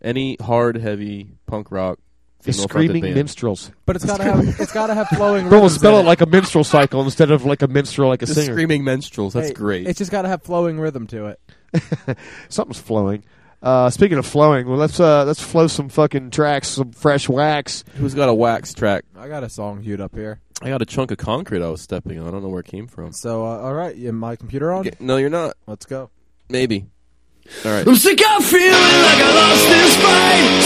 [SPEAKER 7] Any hard, heavy punk rock
[SPEAKER 5] The Screaming. Minstrels.
[SPEAKER 6] But it's gotta have it's gotta have flowing. *laughs*
[SPEAKER 5] But we'll spell
[SPEAKER 6] in
[SPEAKER 5] it like a minstrel cycle instead of like a minstrel, like a
[SPEAKER 7] The
[SPEAKER 5] singer.
[SPEAKER 7] Screaming Minstrels. That's
[SPEAKER 6] Hey,
[SPEAKER 7] great.
[SPEAKER 6] It's just gotta have flowing rhythm to it. *laughs*
[SPEAKER 5] Something's flowing. Uh, speaking of flowing, well, let's uh, let's flow some fucking tracks, some fresh wax.
[SPEAKER 7] Who's got a wax track?
[SPEAKER 6] I got a song queued up here.
[SPEAKER 7] I got a chunk of concrete I was stepping on. I don't know where it came from.
[SPEAKER 6] So uh, all right, you my computer on?
[SPEAKER 7] Okay, No, you're not.
[SPEAKER 6] Let's go.
[SPEAKER 7] Maybe. All right.
[SPEAKER 10] I'm sick of feeling like I lost this fight.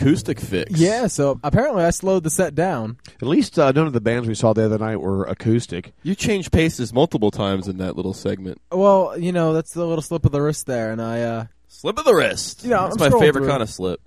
[SPEAKER 7] Acoustic fix.
[SPEAKER 6] Yeah, so apparently I slowed the set down.
[SPEAKER 5] At least uh, none of the bands we saw the other night were acoustic.
[SPEAKER 7] You changed paces multiple times in that little segment.
[SPEAKER 6] Well, you know, that's the little slip of the wrist there, and I, uh,
[SPEAKER 7] Slip of the wrist.
[SPEAKER 6] You know,
[SPEAKER 7] That's
[SPEAKER 6] I'm
[SPEAKER 7] my favorite
[SPEAKER 6] through.
[SPEAKER 7] kind of slip.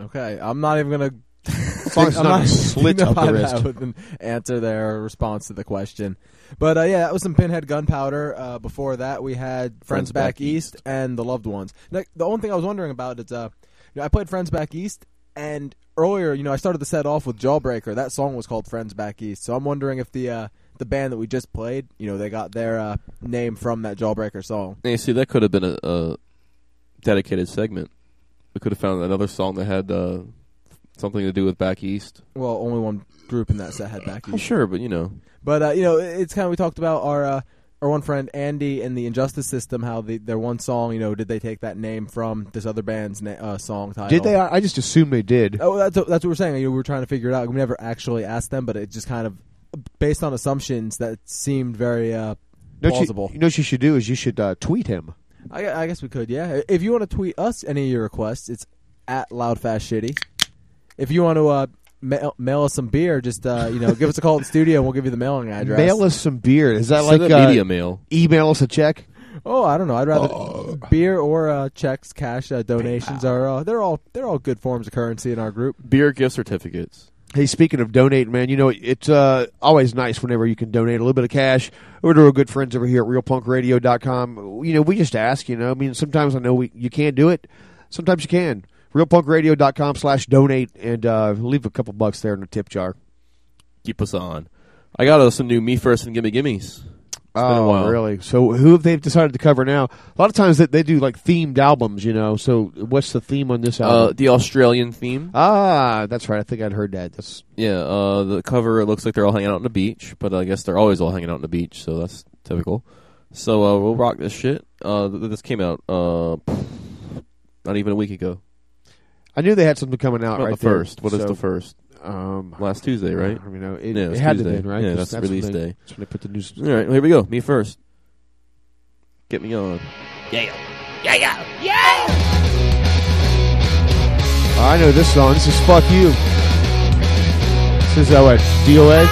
[SPEAKER 6] okay, I'm not even gonna.
[SPEAKER 5] As *laughs* long as it's
[SPEAKER 6] I'm
[SPEAKER 5] not
[SPEAKER 6] not
[SPEAKER 5] a slit of the wrist.
[SPEAKER 6] that with an answer there response to the question. But uh, yeah, that was some Pinhead Gunpowder. Uh, before that, we had Friends,
[SPEAKER 7] Friends
[SPEAKER 6] Back,
[SPEAKER 7] Back
[SPEAKER 6] East, and The Loved Ones. Now, the only thing I was wondering about is, uh, you know, I played Friends Back East, and earlier, you know, I started the set off with Jawbreaker. That song was called Friends Back East. So I'm wondering if the uh, the band that we just played, you know, they got their uh, name from that Jawbreaker song.
[SPEAKER 7] And you see, that could have been a, a dedicated segment. We could have found another song that had uh, something to do with back east.
[SPEAKER 6] Well, only one group in that set had Back East.
[SPEAKER 7] sure, but you know,
[SPEAKER 6] But uh, you know, it's kind of we talked about our uh, our one friend Andy and the Injustice System. How the, their one song, you know, did they take that name from this other band's na- uh, song title?
[SPEAKER 5] Did they? I I just assumed they did.
[SPEAKER 6] Oh, that's that's what we're saying. You know, we were trying to figure it out. We never actually asked them, but it just kind of based on assumptions that seemed very uh,
[SPEAKER 5] Know
[SPEAKER 6] plausible.
[SPEAKER 5] You, you know what you should do is you should uh, tweet him.
[SPEAKER 6] I, I guess we could, yeah. If you want to tweet us any of your requests, it's at loudfastshitty. If you want to uh, mail, mail us some beer, just uh, you know, give us a call at the studio and we'll give you the mailing address.
[SPEAKER 5] Mail us some beer. Is that
[SPEAKER 7] Send
[SPEAKER 5] like
[SPEAKER 7] a
[SPEAKER 5] uh,
[SPEAKER 7] media mail.
[SPEAKER 5] Email us a check.
[SPEAKER 6] Oh, I don't know. I'd rather beer or uh, checks, cash uh, donations are uh, they're all they're all good forms of currency in our group.
[SPEAKER 7] Beer gift certificates.
[SPEAKER 5] Hey, speaking of donating, man, you know it's uh, always nice whenever you can donate a little bit of cash over to our good friends over here at RealPunkRadio.com. You know, we just ask. You know, I mean, sometimes I know we you can't do it, sometimes you can. RealPunkRadio.com slash donate and uh, leave a couple bucks there in the tip jar.
[SPEAKER 7] Keep us on. I got us some new Me First and Gimme Gimmes. It's been a
[SPEAKER 5] oh,
[SPEAKER 7] while.
[SPEAKER 5] really? So who have they decided to cover now? A lot of times they, they do like themed albums, you know. So what's the theme on this
[SPEAKER 7] Uh,
[SPEAKER 5] album?
[SPEAKER 7] the Australian theme.
[SPEAKER 5] ah, that's right. I think I'd heard that. That's
[SPEAKER 7] Yeah, uh, the cover it looks like they're all hanging out on the beach, but I guess they're always all hanging out on the beach, so that's typical. So uh, we'll rock this shit. Uh, th- this came out uh, not even a week ago.
[SPEAKER 5] I knew they had something coming out
[SPEAKER 7] Not
[SPEAKER 5] right
[SPEAKER 7] the
[SPEAKER 5] there.
[SPEAKER 7] first. What is
[SPEAKER 5] So,
[SPEAKER 7] the first?
[SPEAKER 5] Um,
[SPEAKER 7] Last Tuesday, right?
[SPEAKER 5] I mean, no, it,
[SPEAKER 7] Yeah,
[SPEAKER 5] it
[SPEAKER 7] it's
[SPEAKER 5] had
[SPEAKER 7] Tuesday.
[SPEAKER 5] to be right.
[SPEAKER 7] Yeah,
[SPEAKER 5] 'cause
[SPEAKER 7] that's the release
[SPEAKER 5] they-
[SPEAKER 7] day.
[SPEAKER 5] That's when they put the news.
[SPEAKER 7] All right, here we go. Me first. Get me on.
[SPEAKER 11] Yeah, yeah, yeah, yeah.
[SPEAKER 5] I know this song. This is "Fuck You." This is uh, what DOA.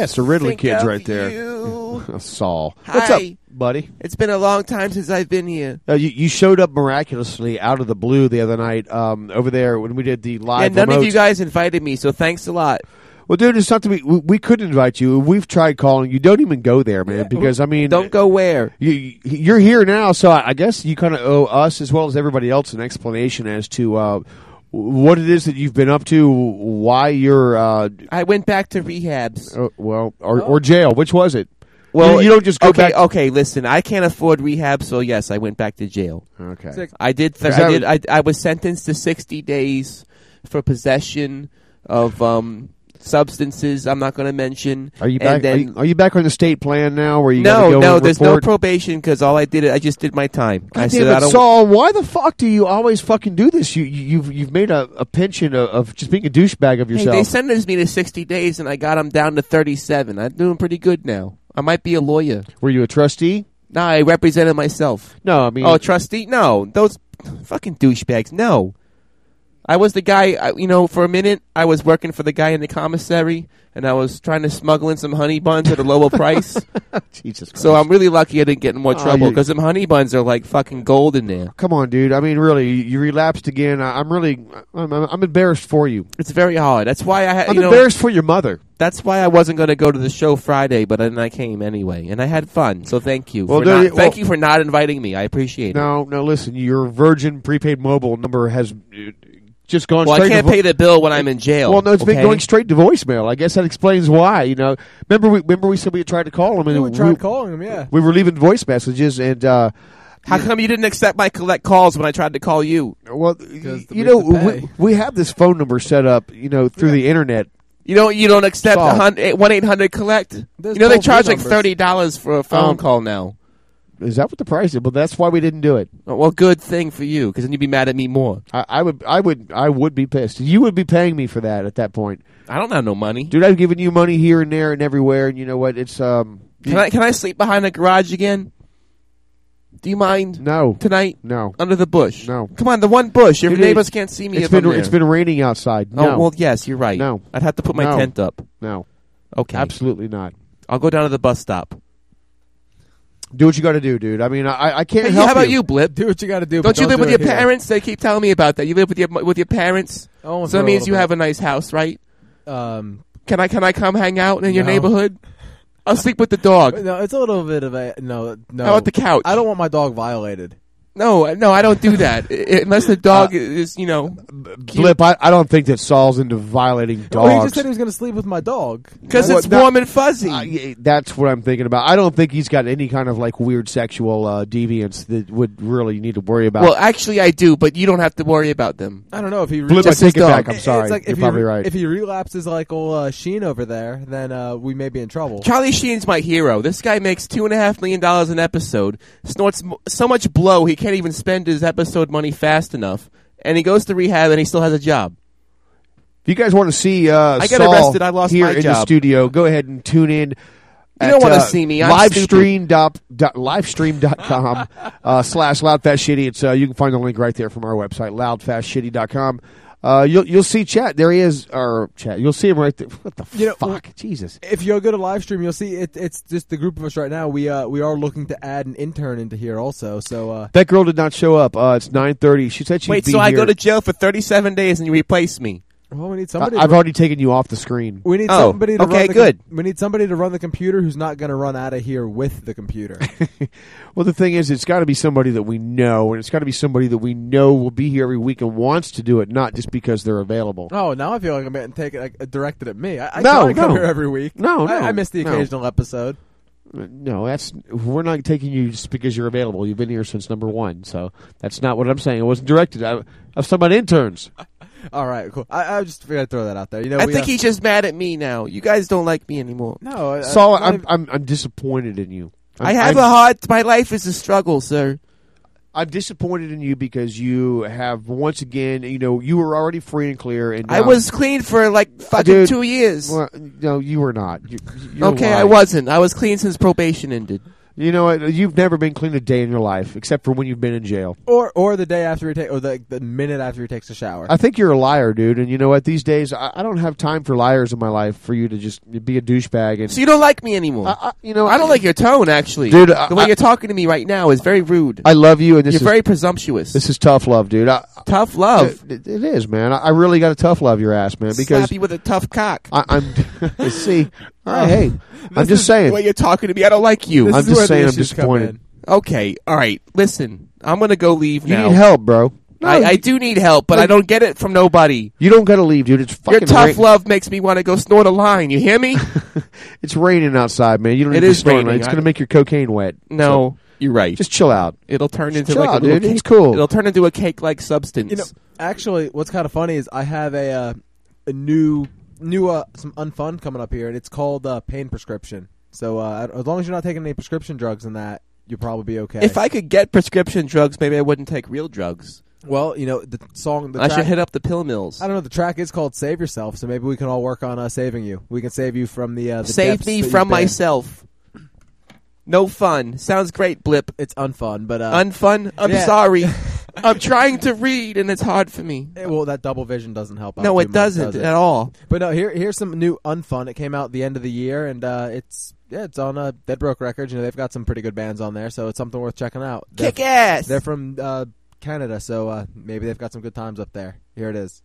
[SPEAKER 5] Yeah, it's the Ridley kids right there.
[SPEAKER 7] you. *laughs*
[SPEAKER 5] Saul. What's up, buddy?
[SPEAKER 7] It's been a long time since I've been here.
[SPEAKER 5] Uh, you, you showed up miraculously out of the blue the other night um, over there when we did the live.
[SPEAKER 7] and none of you guys invited me, so thanks a lot.
[SPEAKER 5] Well, dude, it's not to be. We, we could invite you. We've tried calling you. Don't even go there, man. because I mean,
[SPEAKER 7] Don't go where?
[SPEAKER 5] you, you're here now, so I, I guess you kind of owe us as well as everybody else an explanation as to uh, what it is that you've been up to, why you're. Uh,
[SPEAKER 7] I went back to rehabs.
[SPEAKER 5] uh, well, or, or jail. Which was it?
[SPEAKER 7] Well,
[SPEAKER 5] you, you don't just go
[SPEAKER 7] okay,
[SPEAKER 5] back.
[SPEAKER 7] Okay, listen, I can't afford rehab, so yes, I went back to jail.
[SPEAKER 5] Okay.
[SPEAKER 7] I did. Th- I did. I, I was sentenced to sixty days for possession of um, substances. I'm not going to mention.
[SPEAKER 5] Are you
[SPEAKER 7] And
[SPEAKER 5] back? Are
[SPEAKER 7] then-
[SPEAKER 5] you, are you back on the state plan now? Where you
[SPEAKER 7] no,
[SPEAKER 5] go
[SPEAKER 7] no, there's
[SPEAKER 5] report?
[SPEAKER 7] no probation because all I did, I just did my time. I
[SPEAKER 5] God
[SPEAKER 7] said
[SPEAKER 5] damn
[SPEAKER 7] I
[SPEAKER 5] it,
[SPEAKER 7] don't.
[SPEAKER 5] Saul, why the fuck do you always fucking do this? You, you you've you've made a, a pension of, of just being a douchebag of
[SPEAKER 7] Hey,
[SPEAKER 5] yourself.
[SPEAKER 7] they sentenced me to 60 days, and I got them down to 37. I'm doing pretty good now. I might be a lawyer.
[SPEAKER 5] Were you a trustee?
[SPEAKER 7] No, I represented myself.
[SPEAKER 5] No, I mean,
[SPEAKER 7] Oh, trustee? No, those fucking douchebags. No, I was the guy. I, you know, for a minute, I was working for the guy in the commissary, and I was trying to smuggle in some honey buns at a lower *laughs* price.
[SPEAKER 5] Jesus. Christ.
[SPEAKER 7] So I'm really lucky I didn't get in more
[SPEAKER 5] Oh,
[SPEAKER 7] trouble
[SPEAKER 5] you-
[SPEAKER 7] because them honey buns are like fucking gold in there.
[SPEAKER 5] Come on, dude. I mean, really, you, relapsed again. I, I'm really, I'm, I'm I'm embarrassed for you.
[SPEAKER 7] It's very hard. That's why I, ha-
[SPEAKER 5] I'm
[SPEAKER 7] you know,
[SPEAKER 5] embarrassed for your mother.
[SPEAKER 7] That's why I wasn't going to go to the show Friday, but then I came anyway, and I had fun. So thank you.
[SPEAKER 5] Well,
[SPEAKER 7] for
[SPEAKER 5] dude,
[SPEAKER 7] not, thank you for not inviting me. I appreciate it.
[SPEAKER 5] No, no. Listen, your Virgin prepaid mobile number has just gone.
[SPEAKER 7] Well, I can't
[SPEAKER 5] to
[SPEAKER 7] pay the bill when I'm in jail.
[SPEAKER 5] Well, no, it's been going straight to voicemail. I guess that explains why. You know, remember we remember we said we had tried to call him and
[SPEAKER 6] we tried calling him, yeah.
[SPEAKER 5] we were leaving voice messages and. uh
[SPEAKER 7] How come you didn't accept my collect calls when I tried to call you?
[SPEAKER 5] Well,
[SPEAKER 6] the
[SPEAKER 5] you
[SPEAKER 6] week
[SPEAKER 5] know,
[SPEAKER 6] to
[SPEAKER 5] we, we have this phone number set up, you know, through the internet.
[SPEAKER 7] You don't. You don't accept
[SPEAKER 5] Saul.
[SPEAKER 7] one eight hundred collect.
[SPEAKER 6] There's
[SPEAKER 7] you know they charge like thirty dollars for a phone
[SPEAKER 5] Um,
[SPEAKER 7] call now.
[SPEAKER 5] Is that what the price is? Well, that's why we didn't do it.
[SPEAKER 7] Oh, well, good thing for you because then you'd be mad at me more.
[SPEAKER 5] I, I would, I would, I would be pissed. You would be paying me for that at that point,
[SPEAKER 7] I don't have no money.
[SPEAKER 5] dude. I've given you money here and there and everywhere, and you know what? It's um,
[SPEAKER 7] Can I can I sleep behind the garage again? Do you mind
[SPEAKER 5] no,
[SPEAKER 7] tonight
[SPEAKER 5] no.
[SPEAKER 7] under the bush?
[SPEAKER 5] No.
[SPEAKER 7] Come on, the one bush. Your
[SPEAKER 5] Dude,
[SPEAKER 7] neighbors can't see me.
[SPEAKER 5] It's
[SPEAKER 7] if
[SPEAKER 5] been, it's been raining outside.
[SPEAKER 7] Oh well, yes, you're right.
[SPEAKER 5] No.
[SPEAKER 7] I'd have to put my
[SPEAKER 5] No.
[SPEAKER 7] tent up.
[SPEAKER 5] no,
[SPEAKER 7] Okay,
[SPEAKER 5] absolutely not.
[SPEAKER 7] I'll go down to the bus stop.
[SPEAKER 5] Do what you got to do, dude. I mean, I, I can't
[SPEAKER 7] Hey,
[SPEAKER 5] help
[SPEAKER 7] how about you, Blip?
[SPEAKER 6] Do what you got to do.
[SPEAKER 7] Don't you live
[SPEAKER 6] do
[SPEAKER 7] with your
[SPEAKER 6] here.
[SPEAKER 7] parents? They keep telling me about that. You live with your with your parents,
[SPEAKER 6] Oh,
[SPEAKER 7] so that means you
[SPEAKER 6] bit.
[SPEAKER 7] have a nice house, right?
[SPEAKER 6] Um,
[SPEAKER 7] Can I can I come hang out in your
[SPEAKER 6] No.
[SPEAKER 7] neighborhood? I'll sleep with the dog. *laughs*
[SPEAKER 6] no, it's a little bit of a no. No,
[SPEAKER 7] How about the couch?
[SPEAKER 6] I don't want my dog violated.
[SPEAKER 7] No, no, I don't do that I- I- unless the dog is, you know,
[SPEAKER 5] Blip, I, I don't think that Saul's into violating dogs.
[SPEAKER 6] Well, he just said he was going to sleep with my dog.
[SPEAKER 7] because
[SPEAKER 5] Well,
[SPEAKER 7] it's
[SPEAKER 5] that-
[SPEAKER 7] warm and fuzzy.
[SPEAKER 5] Uh, yeah, that's what I'm thinking about. I don't think he's got any kind of like weird sexual uh, deviance that would really need to worry about.
[SPEAKER 7] well, actually, I do, but you don't have to worry about them.
[SPEAKER 6] I don't know if he.
[SPEAKER 5] Flip, I
[SPEAKER 7] just his
[SPEAKER 5] take it back.
[SPEAKER 7] dog.
[SPEAKER 5] I'm sorry.
[SPEAKER 6] It's like
[SPEAKER 5] You're
[SPEAKER 6] if
[SPEAKER 5] probably
[SPEAKER 6] he,
[SPEAKER 5] right.
[SPEAKER 6] If he relapses like old uh, Sheen over there, then uh, we may be in trouble.
[SPEAKER 7] Charlie Sheen's my hero. This guy makes two and a half million dollars an episode, snorts m- so much blow he can't even spend his episode money fast enough, and he goes to rehab and he still has a job.
[SPEAKER 5] if you guys want to see uh,
[SPEAKER 7] I got
[SPEAKER 5] Saul
[SPEAKER 7] arrested. I lost
[SPEAKER 5] here
[SPEAKER 7] my
[SPEAKER 5] in the
[SPEAKER 7] job.
[SPEAKER 5] studio, go ahead and tune in.
[SPEAKER 7] You don't wanna
[SPEAKER 5] uh,
[SPEAKER 7] see me. I'm
[SPEAKER 5] livestream dot, dot, livestream.com uh, slash loudfastshitty. It's uh, you can find the link right there from our website loudfastshitty.com. Uh, you'll you'll see chat. There he is, or chat. You'll see him right there. What the
[SPEAKER 6] You know,
[SPEAKER 5] fuck? Jesus.
[SPEAKER 6] If you go to live stream, you'll see it, it's just the group of us right now. We uh, we are looking to add an intern into here also. So uh,
[SPEAKER 5] That girl did not show up. Uh, it's nine thirty. She said she'd
[SPEAKER 7] Wait,
[SPEAKER 5] be
[SPEAKER 7] so I
[SPEAKER 5] here.
[SPEAKER 7] go to jail for thirty-seven days and you replace me?
[SPEAKER 6] Well, we need
[SPEAKER 5] I-
[SPEAKER 6] somebody.
[SPEAKER 5] I've already taken you off the screen.
[SPEAKER 6] we need
[SPEAKER 7] Oh,
[SPEAKER 6] somebody to
[SPEAKER 7] okay,
[SPEAKER 6] run the
[SPEAKER 7] good.
[SPEAKER 6] we need somebody to run the computer who's not going to run out of here with the computer. *laughs*
[SPEAKER 5] Well, the thing is, it's got to be somebody that we know, and it's got to be somebody that we know will be here every week and wants to do it, not just because they're available.
[SPEAKER 6] oh, now I feel like I'm getting taken like, directed at me. I, I
[SPEAKER 5] No,
[SPEAKER 6] try to come here every week.
[SPEAKER 5] No,
[SPEAKER 6] I,
[SPEAKER 5] no,
[SPEAKER 6] I miss the
[SPEAKER 5] no.
[SPEAKER 6] occasional episode.
[SPEAKER 5] Uh, no, that's we're not taking you just because you're available. You've been here since number one, so that's not what I'm saying. It wasn't directed. I, I was talking about interns. *laughs*
[SPEAKER 6] All right, cool. I, I just figured I'd throw that out there. You know,
[SPEAKER 7] I
[SPEAKER 6] we,
[SPEAKER 7] think
[SPEAKER 6] uh,
[SPEAKER 7] he's just mad at me now. You guys don't like me anymore.
[SPEAKER 6] no. I-
[SPEAKER 5] Saul,
[SPEAKER 6] I-
[SPEAKER 5] I'm, I'm I'm disappointed in you. I'm,
[SPEAKER 7] I have
[SPEAKER 5] I'm,
[SPEAKER 7] a hard. My life is a struggle, sir.
[SPEAKER 5] I'm disappointed in you because you have once again, you know, you were already free and clear, and
[SPEAKER 7] I was clean for like fucking
[SPEAKER 5] Dude,
[SPEAKER 7] two years.
[SPEAKER 5] Well, no, you were not. You, you're
[SPEAKER 7] okay, I wasn't. I was clean since probation ended.
[SPEAKER 5] You know what? You've never been clean a day in your life, except for when you've been in jail.
[SPEAKER 6] Or or the day after he take, or the the minute after he takes a shower.
[SPEAKER 5] I think you're a liar, dude. And you know what? These days, I, I don't have time for liars in my life for you to just be a douchebag. And
[SPEAKER 7] So you don't like me anymore.
[SPEAKER 5] I, I, you know,
[SPEAKER 7] I don't like your tone, actually.
[SPEAKER 5] Dude,
[SPEAKER 7] the way
[SPEAKER 5] I-
[SPEAKER 7] you're talking to me right now is very rude.
[SPEAKER 5] I love you, and this
[SPEAKER 7] you're
[SPEAKER 5] is
[SPEAKER 7] very presumptuous.
[SPEAKER 5] This is tough love, dude. I,
[SPEAKER 7] tough love.
[SPEAKER 5] It, it is, man. I, I really got to tough love your ass, man. Because
[SPEAKER 7] Slap you with a tough cock.
[SPEAKER 5] I, I'm *laughs* see. All right, hey, I'm just
[SPEAKER 7] is
[SPEAKER 5] saying.
[SPEAKER 7] The way you're talking to me, I don't like you.
[SPEAKER 5] This I'm is just where the saying I'm issues come disappointed. in.
[SPEAKER 7] Okay, all right. Listen, I'm gonna go leave
[SPEAKER 5] You
[SPEAKER 7] now.
[SPEAKER 5] need help, bro. No,
[SPEAKER 7] I, I do need help, but
[SPEAKER 5] No,
[SPEAKER 7] I don't get it from nobody.
[SPEAKER 5] You don't got to leave, dude. It's
[SPEAKER 7] Your
[SPEAKER 5] fucking
[SPEAKER 7] tough
[SPEAKER 5] rain-
[SPEAKER 7] love makes me want to go snort a line. You hear me? *laughs*
[SPEAKER 5] It's raining outside, man. You don't
[SPEAKER 7] It
[SPEAKER 5] need to
[SPEAKER 7] is
[SPEAKER 5] snort.
[SPEAKER 7] raining.
[SPEAKER 5] It's
[SPEAKER 7] I-
[SPEAKER 5] going to make your cocaine wet.
[SPEAKER 7] No,
[SPEAKER 5] So,
[SPEAKER 7] you're right.
[SPEAKER 5] just chill out.
[SPEAKER 7] It'll turn into
[SPEAKER 5] chill
[SPEAKER 7] like
[SPEAKER 5] out,
[SPEAKER 7] a little
[SPEAKER 5] dude. It's
[SPEAKER 7] cake-
[SPEAKER 5] cool.
[SPEAKER 7] It'll turn into a cake-like substance.
[SPEAKER 6] You know, actually, what's kind of funny is I have a uh, a new new uh, some unfun coming up here, and it's called uh, pain prescription. So uh, as long as you're not taking any prescription drugs in that, you'll probably be okay.
[SPEAKER 7] if I could get prescription drugs, maybe I wouldn't take real drugs.
[SPEAKER 6] well, you know the song. The
[SPEAKER 7] I
[SPEAKER 6] track,
[SPEAKER 7] should hit up the pill mills.
[SPEAKER 6] I don't know. The track is called "Save Yourself," so maybe we can all work on uh, saving you. We can save you from the, uh, the
[SPEAKER 7] Save me from myself. No fun. Sounds great, Blip.
[SPEAKER 6] It's unfun, but uh,
[SPEAKER 7] Unfun? I'm
[SPEAKER 6] yeah.
[SPEAKER 7] sorry. *laughs* I'm trying to read and it's hard for me.
[SPEAKER 6] Eh, well, that double vision doesn't help. out
[SPEAKER 7] No,
[SPEAKER 6] too
[SPEAKER 7] it
[SPEAKER 6] much,
[SPEAKER 7] doesn't
[SPEAKER 6] does it?
[SPEAKER 7] at all.
[SPEAKER 6] But no, here here's some new unfun. It came out at the end of the year, and uh, it's yeah, it's on uh, Dead Broke Records. You know, they've got some pretty good bands on there, so it's something worth checking out. They're-
[SPEAKER 7] Kick ass.
[SPEAKER 6] They're from uh, Canada, so uh, maybe they've got some good times up there. Here it is.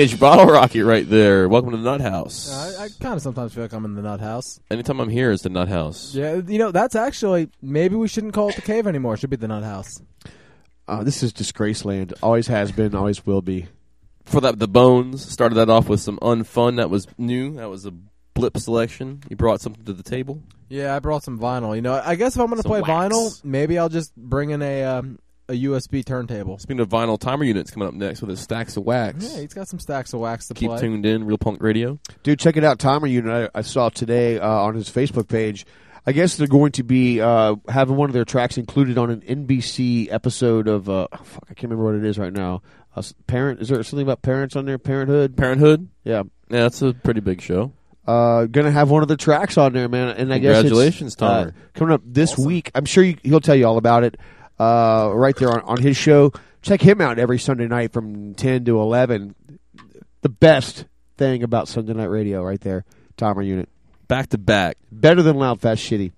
[SPEAKER 7] Teenage Bottle Rocket right there. Welcome to the Nut House.
[SPEAKER 6] I, I kind of sometimes feel like I'm in the nut house.
[SPEAKER 7] Anytime I'm here, it's the Nut House.
[SPEAKER 6] Yeah, you know that's actually maybe we shouldn't call it the cave anymore. It should be the nut house.
[SPEAKER 5] Uh, this is disgrace land. Always has been, always will be.
[SPEAKER 7] For that, the Bones started that off with some unfun that was new. That was a blip selection. You brought something to the table.
[SPEAKER 6] Yeah, I brought some vinyl. You know, I guess if I'm going to play
[SPEAKER 7] wax.
[SPEAKER 6] vinyl, maybe I'll just bring in a um, a USB turntable.
[SPEAKER 7] Speaking of vinyl, Timer Unit's coming up next with his stacks of wax.
[SPEAKER 6] Yeah, he's got some stacks of wax to
[SPEAKER 7] Keep
[SPEAKER 6] play.
[SPEAKER 7] tuned in, Real Punk Radio.
[SPEAKER 5] Dude, check it out. Timer Unit, I, I saw today uh, on his Facebook page. I guess they're going to be uh, having one of their tracks included on an NBC episode of. Uh, oh, fuck, I can't remember what it is right now. Uh, parent, is there something about parents on there? Parenthood.
[SPEAKER 7] Parenthood.
[SPEAKER 5] Yeah.
[SPEAKER 7] Yeah, that's a pretty big show.
[SPEAKER 5] Uh, gonna have one of the tracks on there, man. And I guess it's,
[SPEAKER 7] Congratulations,
[SPEAKER 5] uh, coming up this week. I'm sure you, he'll tell you all about it. Uh, right there on, on his show. Check him out every Sunday night from 10 to 11. The best thing about Sunday Night Radio, right there. Timer Unit.
[SPEAKER 7] Back to back.
[SPEAKER 5] Better than Loud Fast Shitty.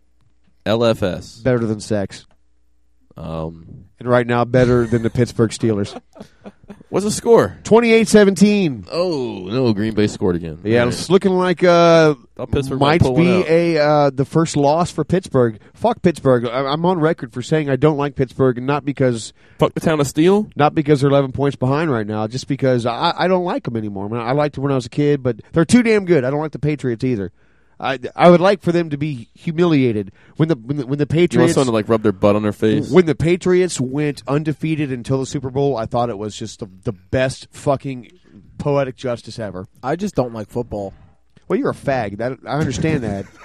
[SPEAKER 7] LFS.
[SPEAKER 5] Better than sex.
[SPEAKER 7] Um,
[SPEAKER 5] And right now, better than the Pittsburgh Steelers.
[SPEAKER 7] what's the score?
[SPEAKER 5] 28-17.
[SPEAKER 7] Oh no, Green Bay scored again.
[SPEAKER 5] Yeah,
[SPEAKER 7] All right.
[SPEAKER 5] it's looking like uh,
[SPEAKER 7] Pittsburgh
[SPEAKER 5] might
[SPEAKER 7] might
[SPEAKER 5] be a uh, the first loss for Pittsburgh. Fuck Pittsburgh. I- I'm on record for saying I don't like Pittsburgh, and not because
[SPEAKER 7] fuck the town of Steel,
[SPEAKER 5] not because they're 11 points behind right now, just because I, I don't like them anymore. I, mean, I liked them when I was a kid, but they're too damn good. I don't like the Patriots either. I I would like for them to be humiliated when the when the, when the
[SPEAKER 7] You want
[SPEAKER 5] Patriots
[SPEAKER 7] someone to like rub their butt on their face?
[SPEAKER 5] when the Patriots went undefeated until the Super Bowl, I thought it was just the, the best fucking poetic justice ever.
[SPEAKER 6] I just don't like football.
[SPEAKER 5] Well, you're a fag. That I understand that. *laughs*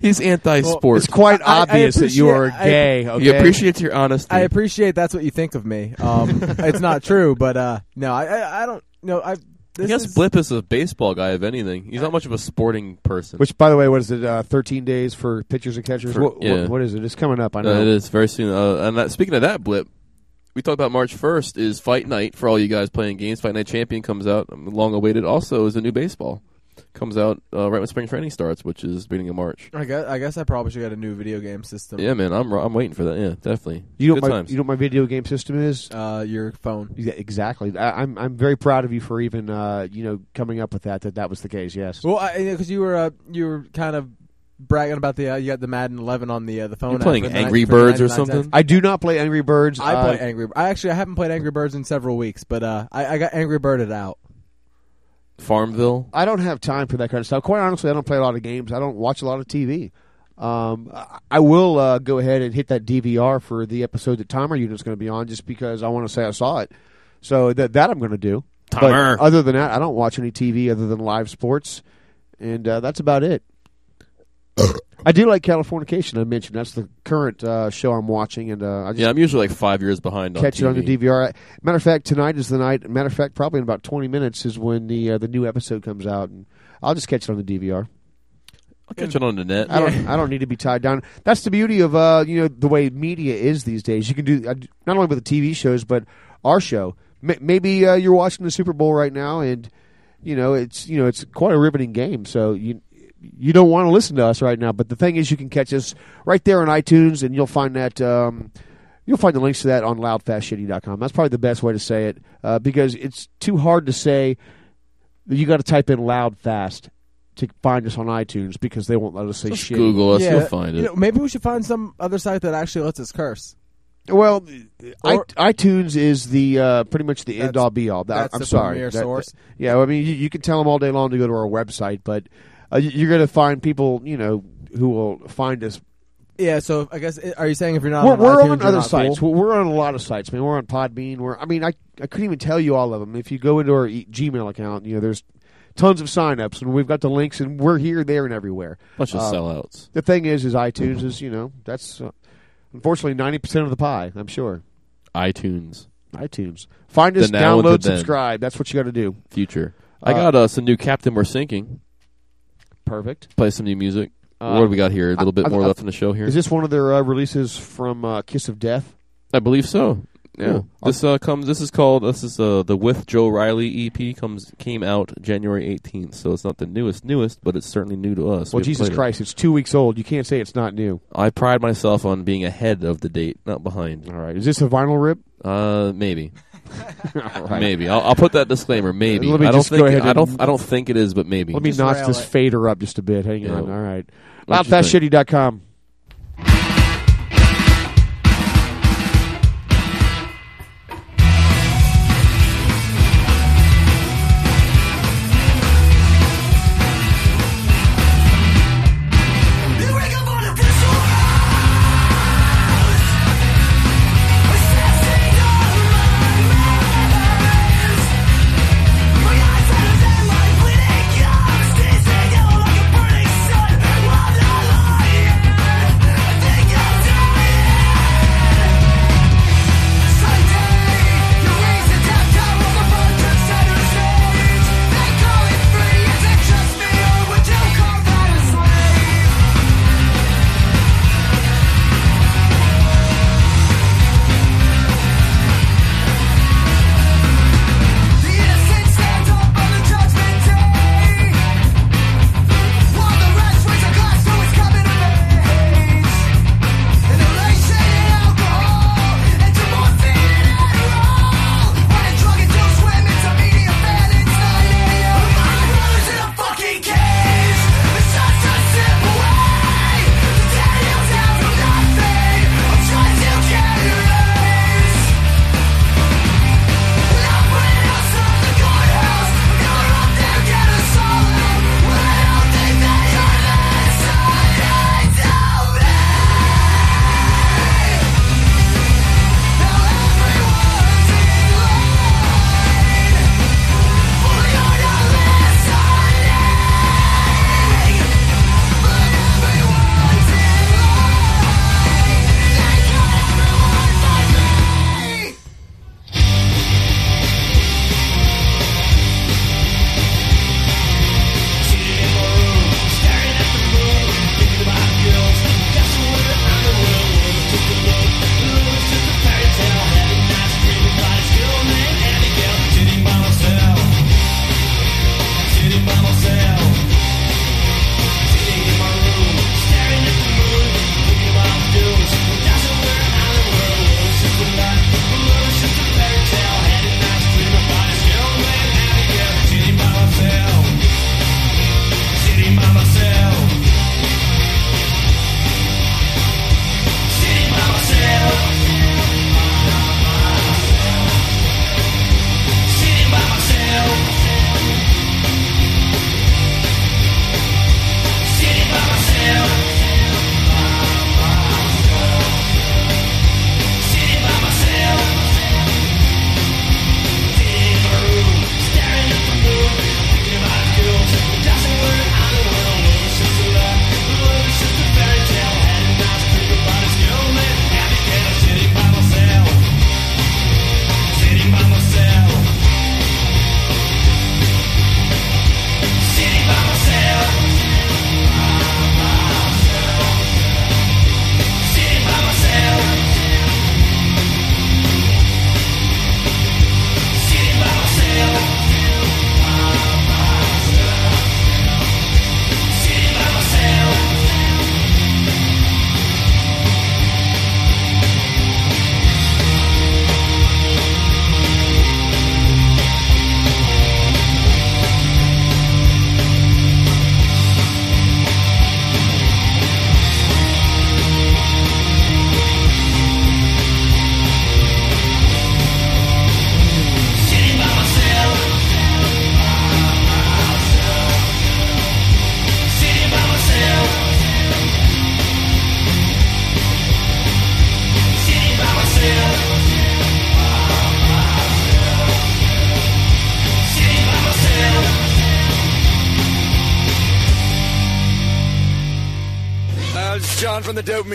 [SPEAKER 7] He's anti-sports.
[SPEAKER 5] It's quite
[SPEAKER 6] I- I
[SPEAKER 5] obvious that you are
[SPEAKER 6] appreciate- I-
[SPEAKER 5] gay. You
[SPEAKER 7] appreciate your honesty.
[SPEAKER 6] I appreciate that's what you think of me. Um, *laughs* it's not true, but uh, no, I, I I don't. No, I.
[SPEAKER 7] I guess
[SPEAKER 6] is,
[SPEAKER 7] Blip is a baseball guy, if anything. He's not much of a sporting person.
[SPEAKER 5] Which, by the way, what is it? Uh, Thirteen days for pitchers and catchers.
[SPEAKER 7] For-
[SPEAKER 5] What- what-
[SPEAKER 7] yeah.
[SPEAKER 5] what is it? It's coming up. I
[SPEAKER 7] Uh,
[SPEAKER 5] know.
[SPEAKER 7] it is very soon. Uh, and that, speaking of that, Blip, we talked about March 1st is Fight Night for all you guys playing games. Fight Night Champion comes out, long awaited. Also, is a new baseball. Comes out uh, right when spring training starts, which is beginning of March.
[SPEAKER 6] I guess I guess I probably should get a new video game system.
[SPEAKER 7] Yeah, man, I'm I'm waiting for that. Yeah, definitely.
[SPEAKER 5] You know
[SPEAKER 7] Good
[SPEAKER 5] my
[SPEAKER 7] times.
[SPEAKER 5] you know what my video game system is?
[SPEAKER 6] Uh, your phone.
[SPEAKER 5] Yeah, exactly. I, I'm I'm very proud of you for even uh, you know coming up with that. That that was the case. Yes.
[SPEAKER 6] Well, because you were uh, you were kind of bragging about the uh, you got the Madden 11 on the uh, the phone.
[SPEAKER 7] You're playing
[SPEAKER 6] for
[SPEAKER 7] Angry
[SPEAKER 6] nine- for the
[SPEAKER 7] Birds or
[SPEAKER 6] 99 cents.
[SPEAKER 7] something?
[SPEAKER 5] I do not play Angry Birds.
[SPEAKER 6] I
[SPEAKER 5] uh,
[SPEAKER 6] play Angry. I actually I haven't played Angry Birds in several weeks, but uh, I, I got Angry Birded out.
[SPEAKER 7] Farmville.
[SPEAKER 5] I don't have time for that kind of stuff. Quite honestly, I don't play a lot of games. I don't watch a lot of TV. Um, I- will uh, go ahead and hit that DVR for the episode that Timer Unit's going to be on, just because I want to say I saw it. So that that I'm going to do. But
[SPEAKER 7] Timer.
[SPEAKER 5] other than that, I don't watch any TV other than live sports, and uh, that's about it. *coughs* I do like Californication. I mentioned that's the current uh, show I'm watching, and uh, I just
[SPEAKER 7] Yeah, I'm usually like five years behind on
[SPEAKER 5] catch it on the DVR. Matter of fact, tonight is the night. Matter of fact, probably in about 20 minutes is when the uh, the new episode comes out, and I'll just catch it on the DVR.
[SPEAKER 7] I'll catch it on the net.
[SPEAKER 5] I don't. I don't need to be tied down. That's the beauty of uh, you know the way media is these days. You can do uh, not only with the TV shows, but our show. M- maybe uh, you're watching the Super Bowl right now, and you know it's you know it's quite a riveting game. So you you don't want to listen to us right now, but the thing is, you can catch us right there on iTunes, and you'll find that. Um, You'll find the links to that on loudfastshitty.com. That's probably the best way to say it uh, because it's too hard to say. You got to type in loud fast to find us on iTunes because they won't let us say
[SPEAKER 7] Just
[SPEAKER 5] shitty.
[SPEAKER 7] Google us,
[SPEAKER 6] yeah,
[SPEAKER 7] you'll find
[SPEAKER 6] you
[SPEAKER 7] it.
[SPEAKER 6] know, maybe we should find some other site that actually lets us curse.
[SPEAKER 5] Well,
[SPEAKER 6] Or-
[SPEAKER 5] I, iTunes is the uh, pretty much the end all be all. That-
[SPEAKER 6] that's
[SPEAKER 5] I'm
[SPEAKER 6] the
[SPEAKER 5] sorry.
[SPEAKER 6] premier
[SPEAKER 5] That- that- yeah, I mean, you, you can tell them all day long to go to our website, but uh, you- you're going to find people, you know, who will find us.
[SPEAKER 6] Yeah, so I guess are you saying if you're not
[SPEAKER 5] We're,
[SPEAKER 6] on
[SPEAKER 5] we're
[SPEAKER 6] iTunes,
[SPEAKER 5] on
[SPEAKER 6] you're
[SPEAKER 5] other
[SPEAKER 6] not
[SPEAKER 5] sites.
[SPEAKER 6] cool?
[SPEAKER 5] We're on a lot of sites. I mean, we're on Podbean. We're, I mean, I I couldn't even tell you all of them. If you go into our e- Gmail account, you know, there's
[SPEAKER 12] tons of signups, and we've got the links, and we're here, there, and everywhere.
[SPEAKER 7] Bunch of
[SPEAKER 12] Uh,
[SPEAKER 7] sellouts.
[SPEAKER 12] The thing is, is iTunes is you know that's uh, unfortunately ninety percent of the pie. I'm sure.
[SPEAKER 7] iTunes.
[SPEAKER 12] iTunes. Find us,
[SPEAKER 7] The now
[SPEAKER 12] download,
[SPEAKER 7] then.
[SPEAKER 12] subscribe. That's what you got to do.
[SPEAKER 7] Future. I
[SPEAKER 12] Uh,
[SPEAKER 7] got uh, some new Captain We're Sinking.
[SPEAKER 12] Perfect.
[SPEAKER 7] Play some new music.
[SPEAKER 12] Uh,
[SPEAKER 7] what do we got here? A little bit more
[SPEAKER 12] I-
[SPEAKER 7] left in the show here.
[SPEAKER 12] Is this one of their uh, releases from uh, Kiss of Death?
[SPEAKER 7] I believe so. Yeah.
[SPEAKER 12] Cool.
[SPEAKER 7] This uh, comes. This is called. This is uh, the with Joe Riley EP. Comes came out January 18th. So it's not the newest newest, but it's certainly new to us.
[SPEAKER 12] Well,
[SPEAKER 7] We
[SPEAKER 12] Jesus
[SPEAKER 7] played it.
[SPEAKER 12] Christ, it's two weeks old. You can't say it's not new.
[SPEAKER 7] I pride myself on being ahead of the date, not behind.
[SPEAKER 12] All right. Is this a vinyl rip?
[SPEAKER 7] Uh, maybe. *laughs*
[SPEAKER 12] All right.
[SPEAKER 7] Maybe. I'll, I'll put that disclaimer. Uh, maybe.
[SPEAKER 12] Let me
[SPEAKER 7] I don't
[SPEAKER 12] just go
[SPEAKER 7] think.
[SPEAKER 12] ahead
[SPEAKER 7] I don't. I don't think it is, but maybe.
[SPEAKER 12] Let me
[SPEAKER 6] Just
[SPEAKER 12] notch
[SPEAKER 6] rail
[SPEAKER 12] this
[SPEAKER 6] it.
[SPEAKER 12] fader up just a bit. Hang
[SPEAKER 7] Yeah.
[SPEAKER 12] on. All right.
[SPEAKER 7] What'd you think?
[SPEAKER 12] Loudfastshitty.com.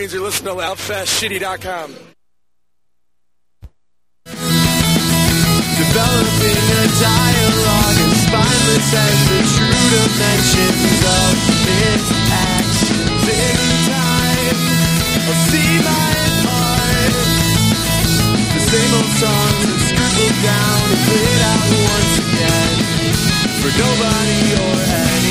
[SPEAKER 10] Means. You're listening to LoudFastShitty.com.
[SPEAKER 11] Developing a dialogue as spineless as the true dimensions of its acts. Taking time, I'll see my part. The same old songs are scribbled down and played out once again. For nobody or anyone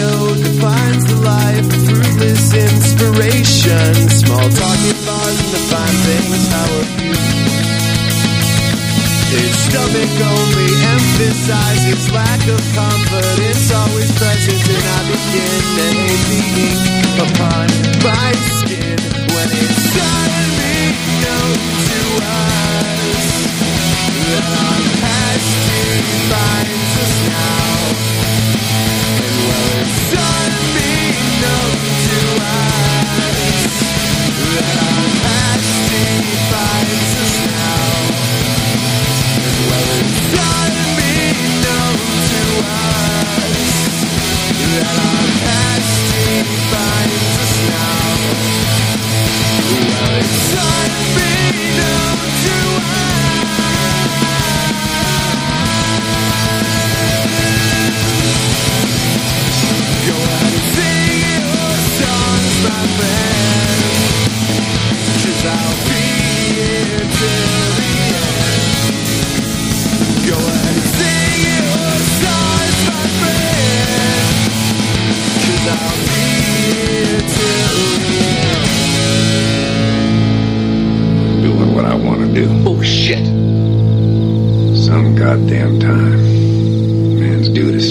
[SPEAKER 11] radio defines the life of fruitless inspiration. Small talking bars and the fine things, how a few. His stomach only emphasizes lack of confidence, always present, and I begin to hate upon my skin when it's suddenly known to us that our past defines us now. Well, it's suddenly known to us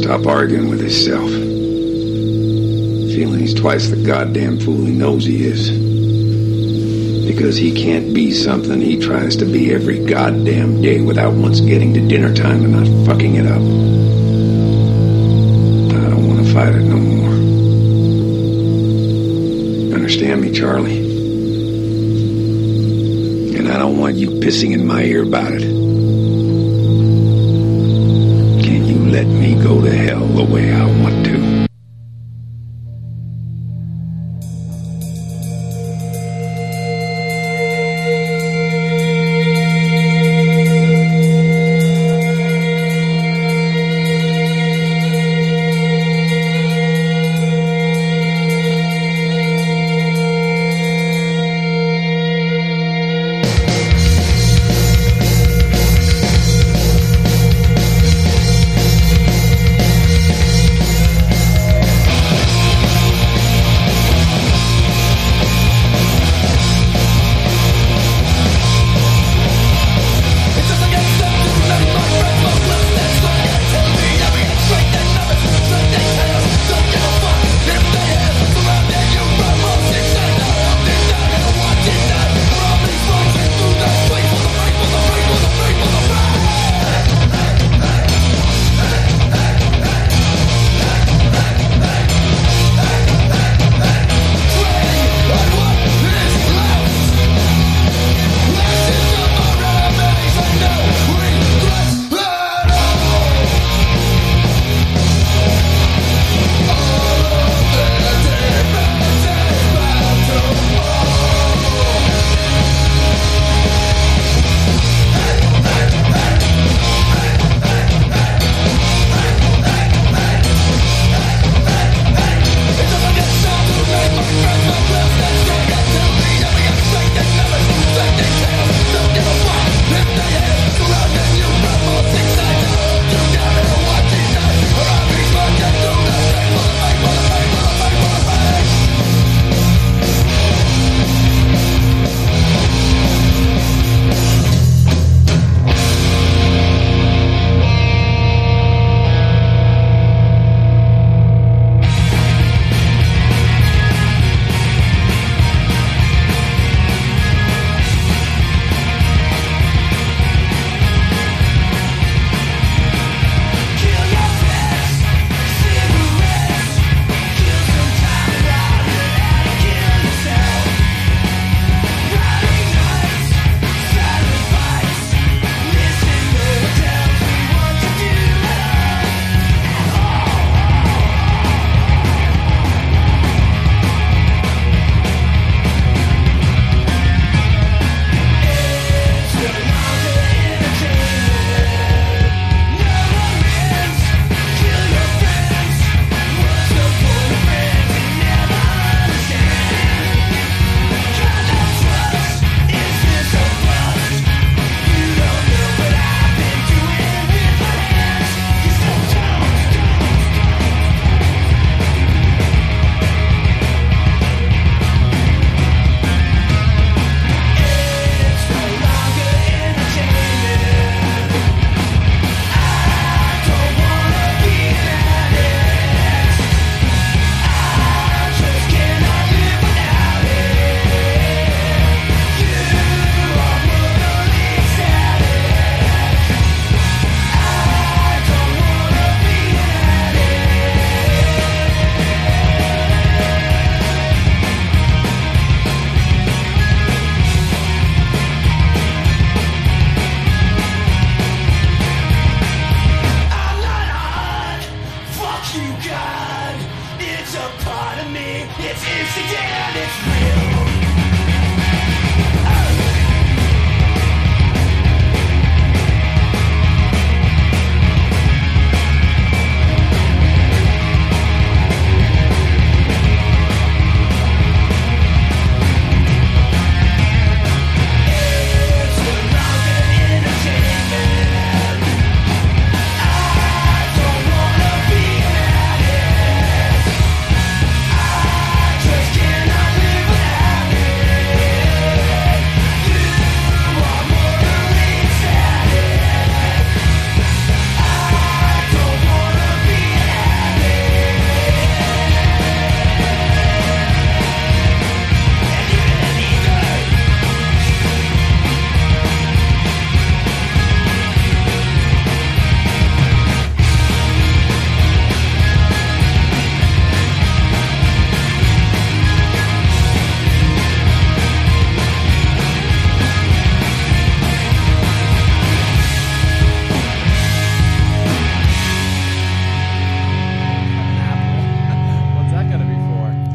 [SPEAKER 13] stop arguing with himself. Feeling he's twice the goddamn fool he knows he is. Because he can't be something he tries to be every goddamn day without once getting to dinner time and not fucking it up. I don't want to fight it no more. Understand me, Charlie? And I don't want you pissing in my ear about it.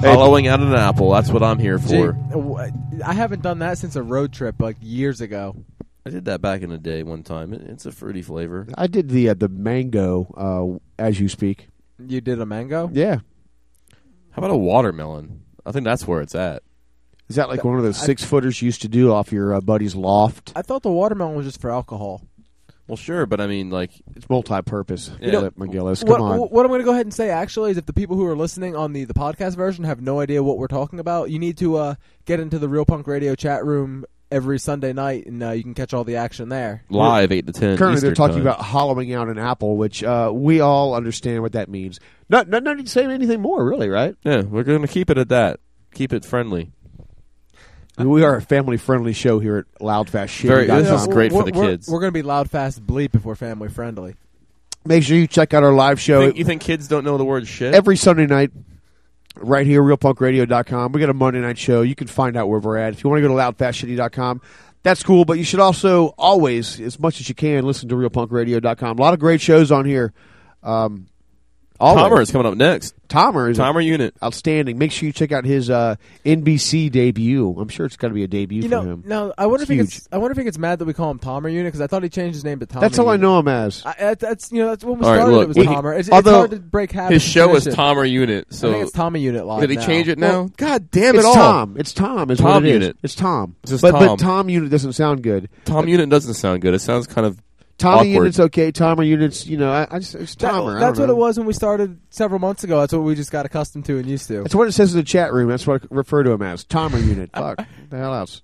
[SPEAKER 7] Hollowing out an apple. That's what I'm here
[SPEAKER 6] Gee,
[SPEAKER 7] for.
[SPEAKER 6] w- I haven't done that since a road trip like years ago.
[SPEAKER 7] I did that back in the day one time. It's a fruity flavor.
[SPEAKER 5] I did the uh, the mango uh, as you speak.
[SPEAKER 6] You did a mango?
[SPEAKER 5] Yeah.
[SPEAKER 7] How about a watermelon? I think that's where it's at.
[SPEAKER 5] Is that like one of those six footers you used to do off your uh, buddy's loft?
[SPEAKER 6] I thought the watermelon was just for alcohol.
[SPEAKER 7] Well, sure, but I mean, like
[SPEAKER 5] It's multi-purpose.
[SPEAKER 7] You know,
[SPEAKER 5] Philip McGillis, come
[SPEAKER 6] What,
[SPEAKER 5] on.
[SPEAKER 6] what I'm going to go ahead and say actually is if the people who are listening on the, the podcast version have no idea what we're talking about, you need to uh, get into the Real Punk Radio chat room every Sunday night, and uh, you can catch all the action there.
[SPEAKER 7] live eight to ten.
[SPEAKER 5] Currently,
[SPEAKER 7] Eastern
[SPEAKER 5] they're talking
[SPEAKER 7] time.
[SPEAKER 5] about hollowing out an apple, which uh, we all understand what that means. Not, not, not need to say anything more, really, right?
[SPEAKER 7] Yeah, we're going to keep it at that. Keep it friendly.
[SPEAKER 5] We are a family-friendly show here at Loudfast Shit.
[SPEAKER 7] Very- this
[SPEAKER 5] dot
[SPEAKER 7] is great for
[SPEAKER 6] we're,
[SPEAKER 7] the
[SPEAKER 6] we're-
[SPEAKER 7] kids.
[SPEAKER 6] We're going to be loud, fast, bleep if we're family friendly.
[SPEAKER 5] Make sure you check out our live
[SPEAKER 7] You
[SPEAKER 5] show
[SPEAKER 7] think, you think kids don't know the word shit?
[SPEAKER 5] every Sunday night right here, realpunkradio.com. We got a Monday night show. You can find out where we're at. If you want to go to loudfastshitty.com, that's cool, but you should also always, as much as you can, listen to realpunkradio.com. A lot of great shows on here. Um, always.
[SPEAKER 7] Tomer is coming up next.
[SPEAKER 5] Tomer is
[SPEAKER 7] Tomer unit.
[SPEAKER 5] outstanding. Make sure you check out his uh, NBC debut. I'm sure it's got to be a debut
[SPEAKER 6] You
[SPEAKER 5] for
[SPEAKER 6] know,
[SPEAKER 5] him.
[SPEAKER 6] now I wonder
[SPEAKER 5] It's
[SPEAKER 6] if he
[SPEAKER 5] huge.
[SPEAKER 6] gets. I wonder if he gets mad that we call him Tomer Unit because I thought he changed his name to Tomer.
[SPEAKER 5] That's all I know him as.
[SPEAKER 6] I, that's you know that's when we
[SPEAKER 7] All right,
[SPEAKER 6] started.
[SPEAKER 7] look,
[SPEAKER 6] it was
[SPEAKER 7] we-
[SPEAKER 6] Tomer. It's,
[SPEAKER 5] although
[SPEAKER 6] it's hard to break habits.
[SPEAKER 7] His show is
[SPEAKER 6] tradition.
[SPEAKER 7] Tomer unit. So
[SPEAKER 6] I think it's Tommy Unit live.
[SPEAKER 7] did he
[SPEAKER 6] now.
[SPEAKER 7] change it now?
[SPEAKER 6] Well,
[SPEAKER 7] God damn it
[SPEAKER 5] It's
[SPEAKER 7] all!
[SPEAKER 5] Tom. It's Tom. Is
[SPEAKER 7] Tom
[SPEAKER 5] what it is.
[SPEAKER 7] Unit.
[SPEAKER 5] It's Tom.
[SPEAKER 7] It's just
[SPEAKER 5] but,
[SPEAKER 7] Tom.
[SPEAKER 5] but Tom Unit doesn't sound good.
[SPEAKER 7] Tom unit doesn't sound good. It sounds kind of
[SPEAKER 5] Tommy
[SPEAKER 7] awkward.
[SPEAKER 5] Unit's okay. Tomer Unit's, you know, I, I just, it's
[SPEAKER 6] that-
[SPEAKER 5] Tomer. I
[SPEAKER 6] that's what
[SPEAKER 5] know.
[SPEAKER 6] it was when we started several months ago. That's what we just got accustomed to and used to.
[SPEAKER 5] That's what it says in the chat room. That's what I refer to him as. Tomer Unit. *laughs* Fuck. the hell else?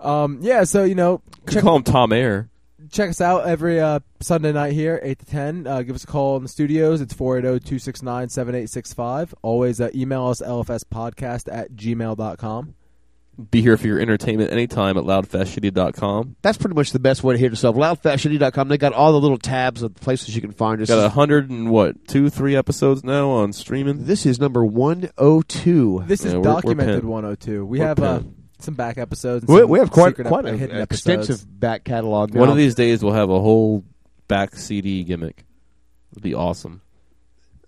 [SPEAKER 6] Um, yeah, so you know,
[SPEAKER 7] Could
[SPEAKER 6] check,
[SPEAKER 7] call him Tom Air.
[SPEAKER 6] check us out every uh, Sunday night here, eight to ten. Uh, give us a call in the studios. It's 480-269-7865. Always uh, email us lfspodcast at gmail.com.
[SPEAKER 7] Be here for your entertainment anytime at loudfastshitty.com.
[SPEAKER 5] That's pretty much the best way to hit yourself. Loudfastshitty.com. They got all the little tabs of places you can find us.
[SPEAKER 7] Got a hundred and what two, three episodes now on streaming.
[SPEAKER 5] This is number 102.
[SPEAKER 6] This is
[SPEAKER 7] Yeah, we're- we're
[SPEAKER 6] documented 102. We
[SPEAKER 7] We're
[SPEAKER 6] have uh, some back episodes. And
[SPEAKER 5] We,
[SPEAKER 6] some
[SPEAKER 5] we have quite quite an extensive
[SPEAKER 6] episodes.
[SPEAKER 5] back catalog.
[SPEAKER 7] One of these days we'll have a whole back CD gimmick. It'll be awesome.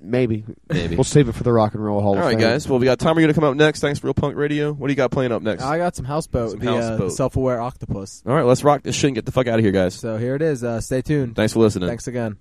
[SPEAKER 5] Maybe.
[SPEAKER 7] Maybe.
[SPEAKER 5] We'll save it for the Rock and Roll Hall
[SPEAKER 7] All
[SPEAKER 5] of
[SPEAKER 7] right,
[SPEAKER 5] Fame.
[SPEAKER 7] guys. Well, we got Tom. Are you gonna come up next? Thanks, for Real Punk Radio. What do you got playing up next?
[SPEAKER 6] I got some houseboat,
[SPEAKER 7] Some
[SPEAKER 6] the, uh,
[SPEAKER 7] Houseboat.
[SPEAKER 6] self-aware octopus.
[SPEAKER 7] All right, let's rock this shit and get the fuck out of here, guys.
[SPEAKER 6] So here it is. Uh, stay tuned.
[SPEAKER 7] Thanks for listening.
[SPEAKER 6] Thanks again.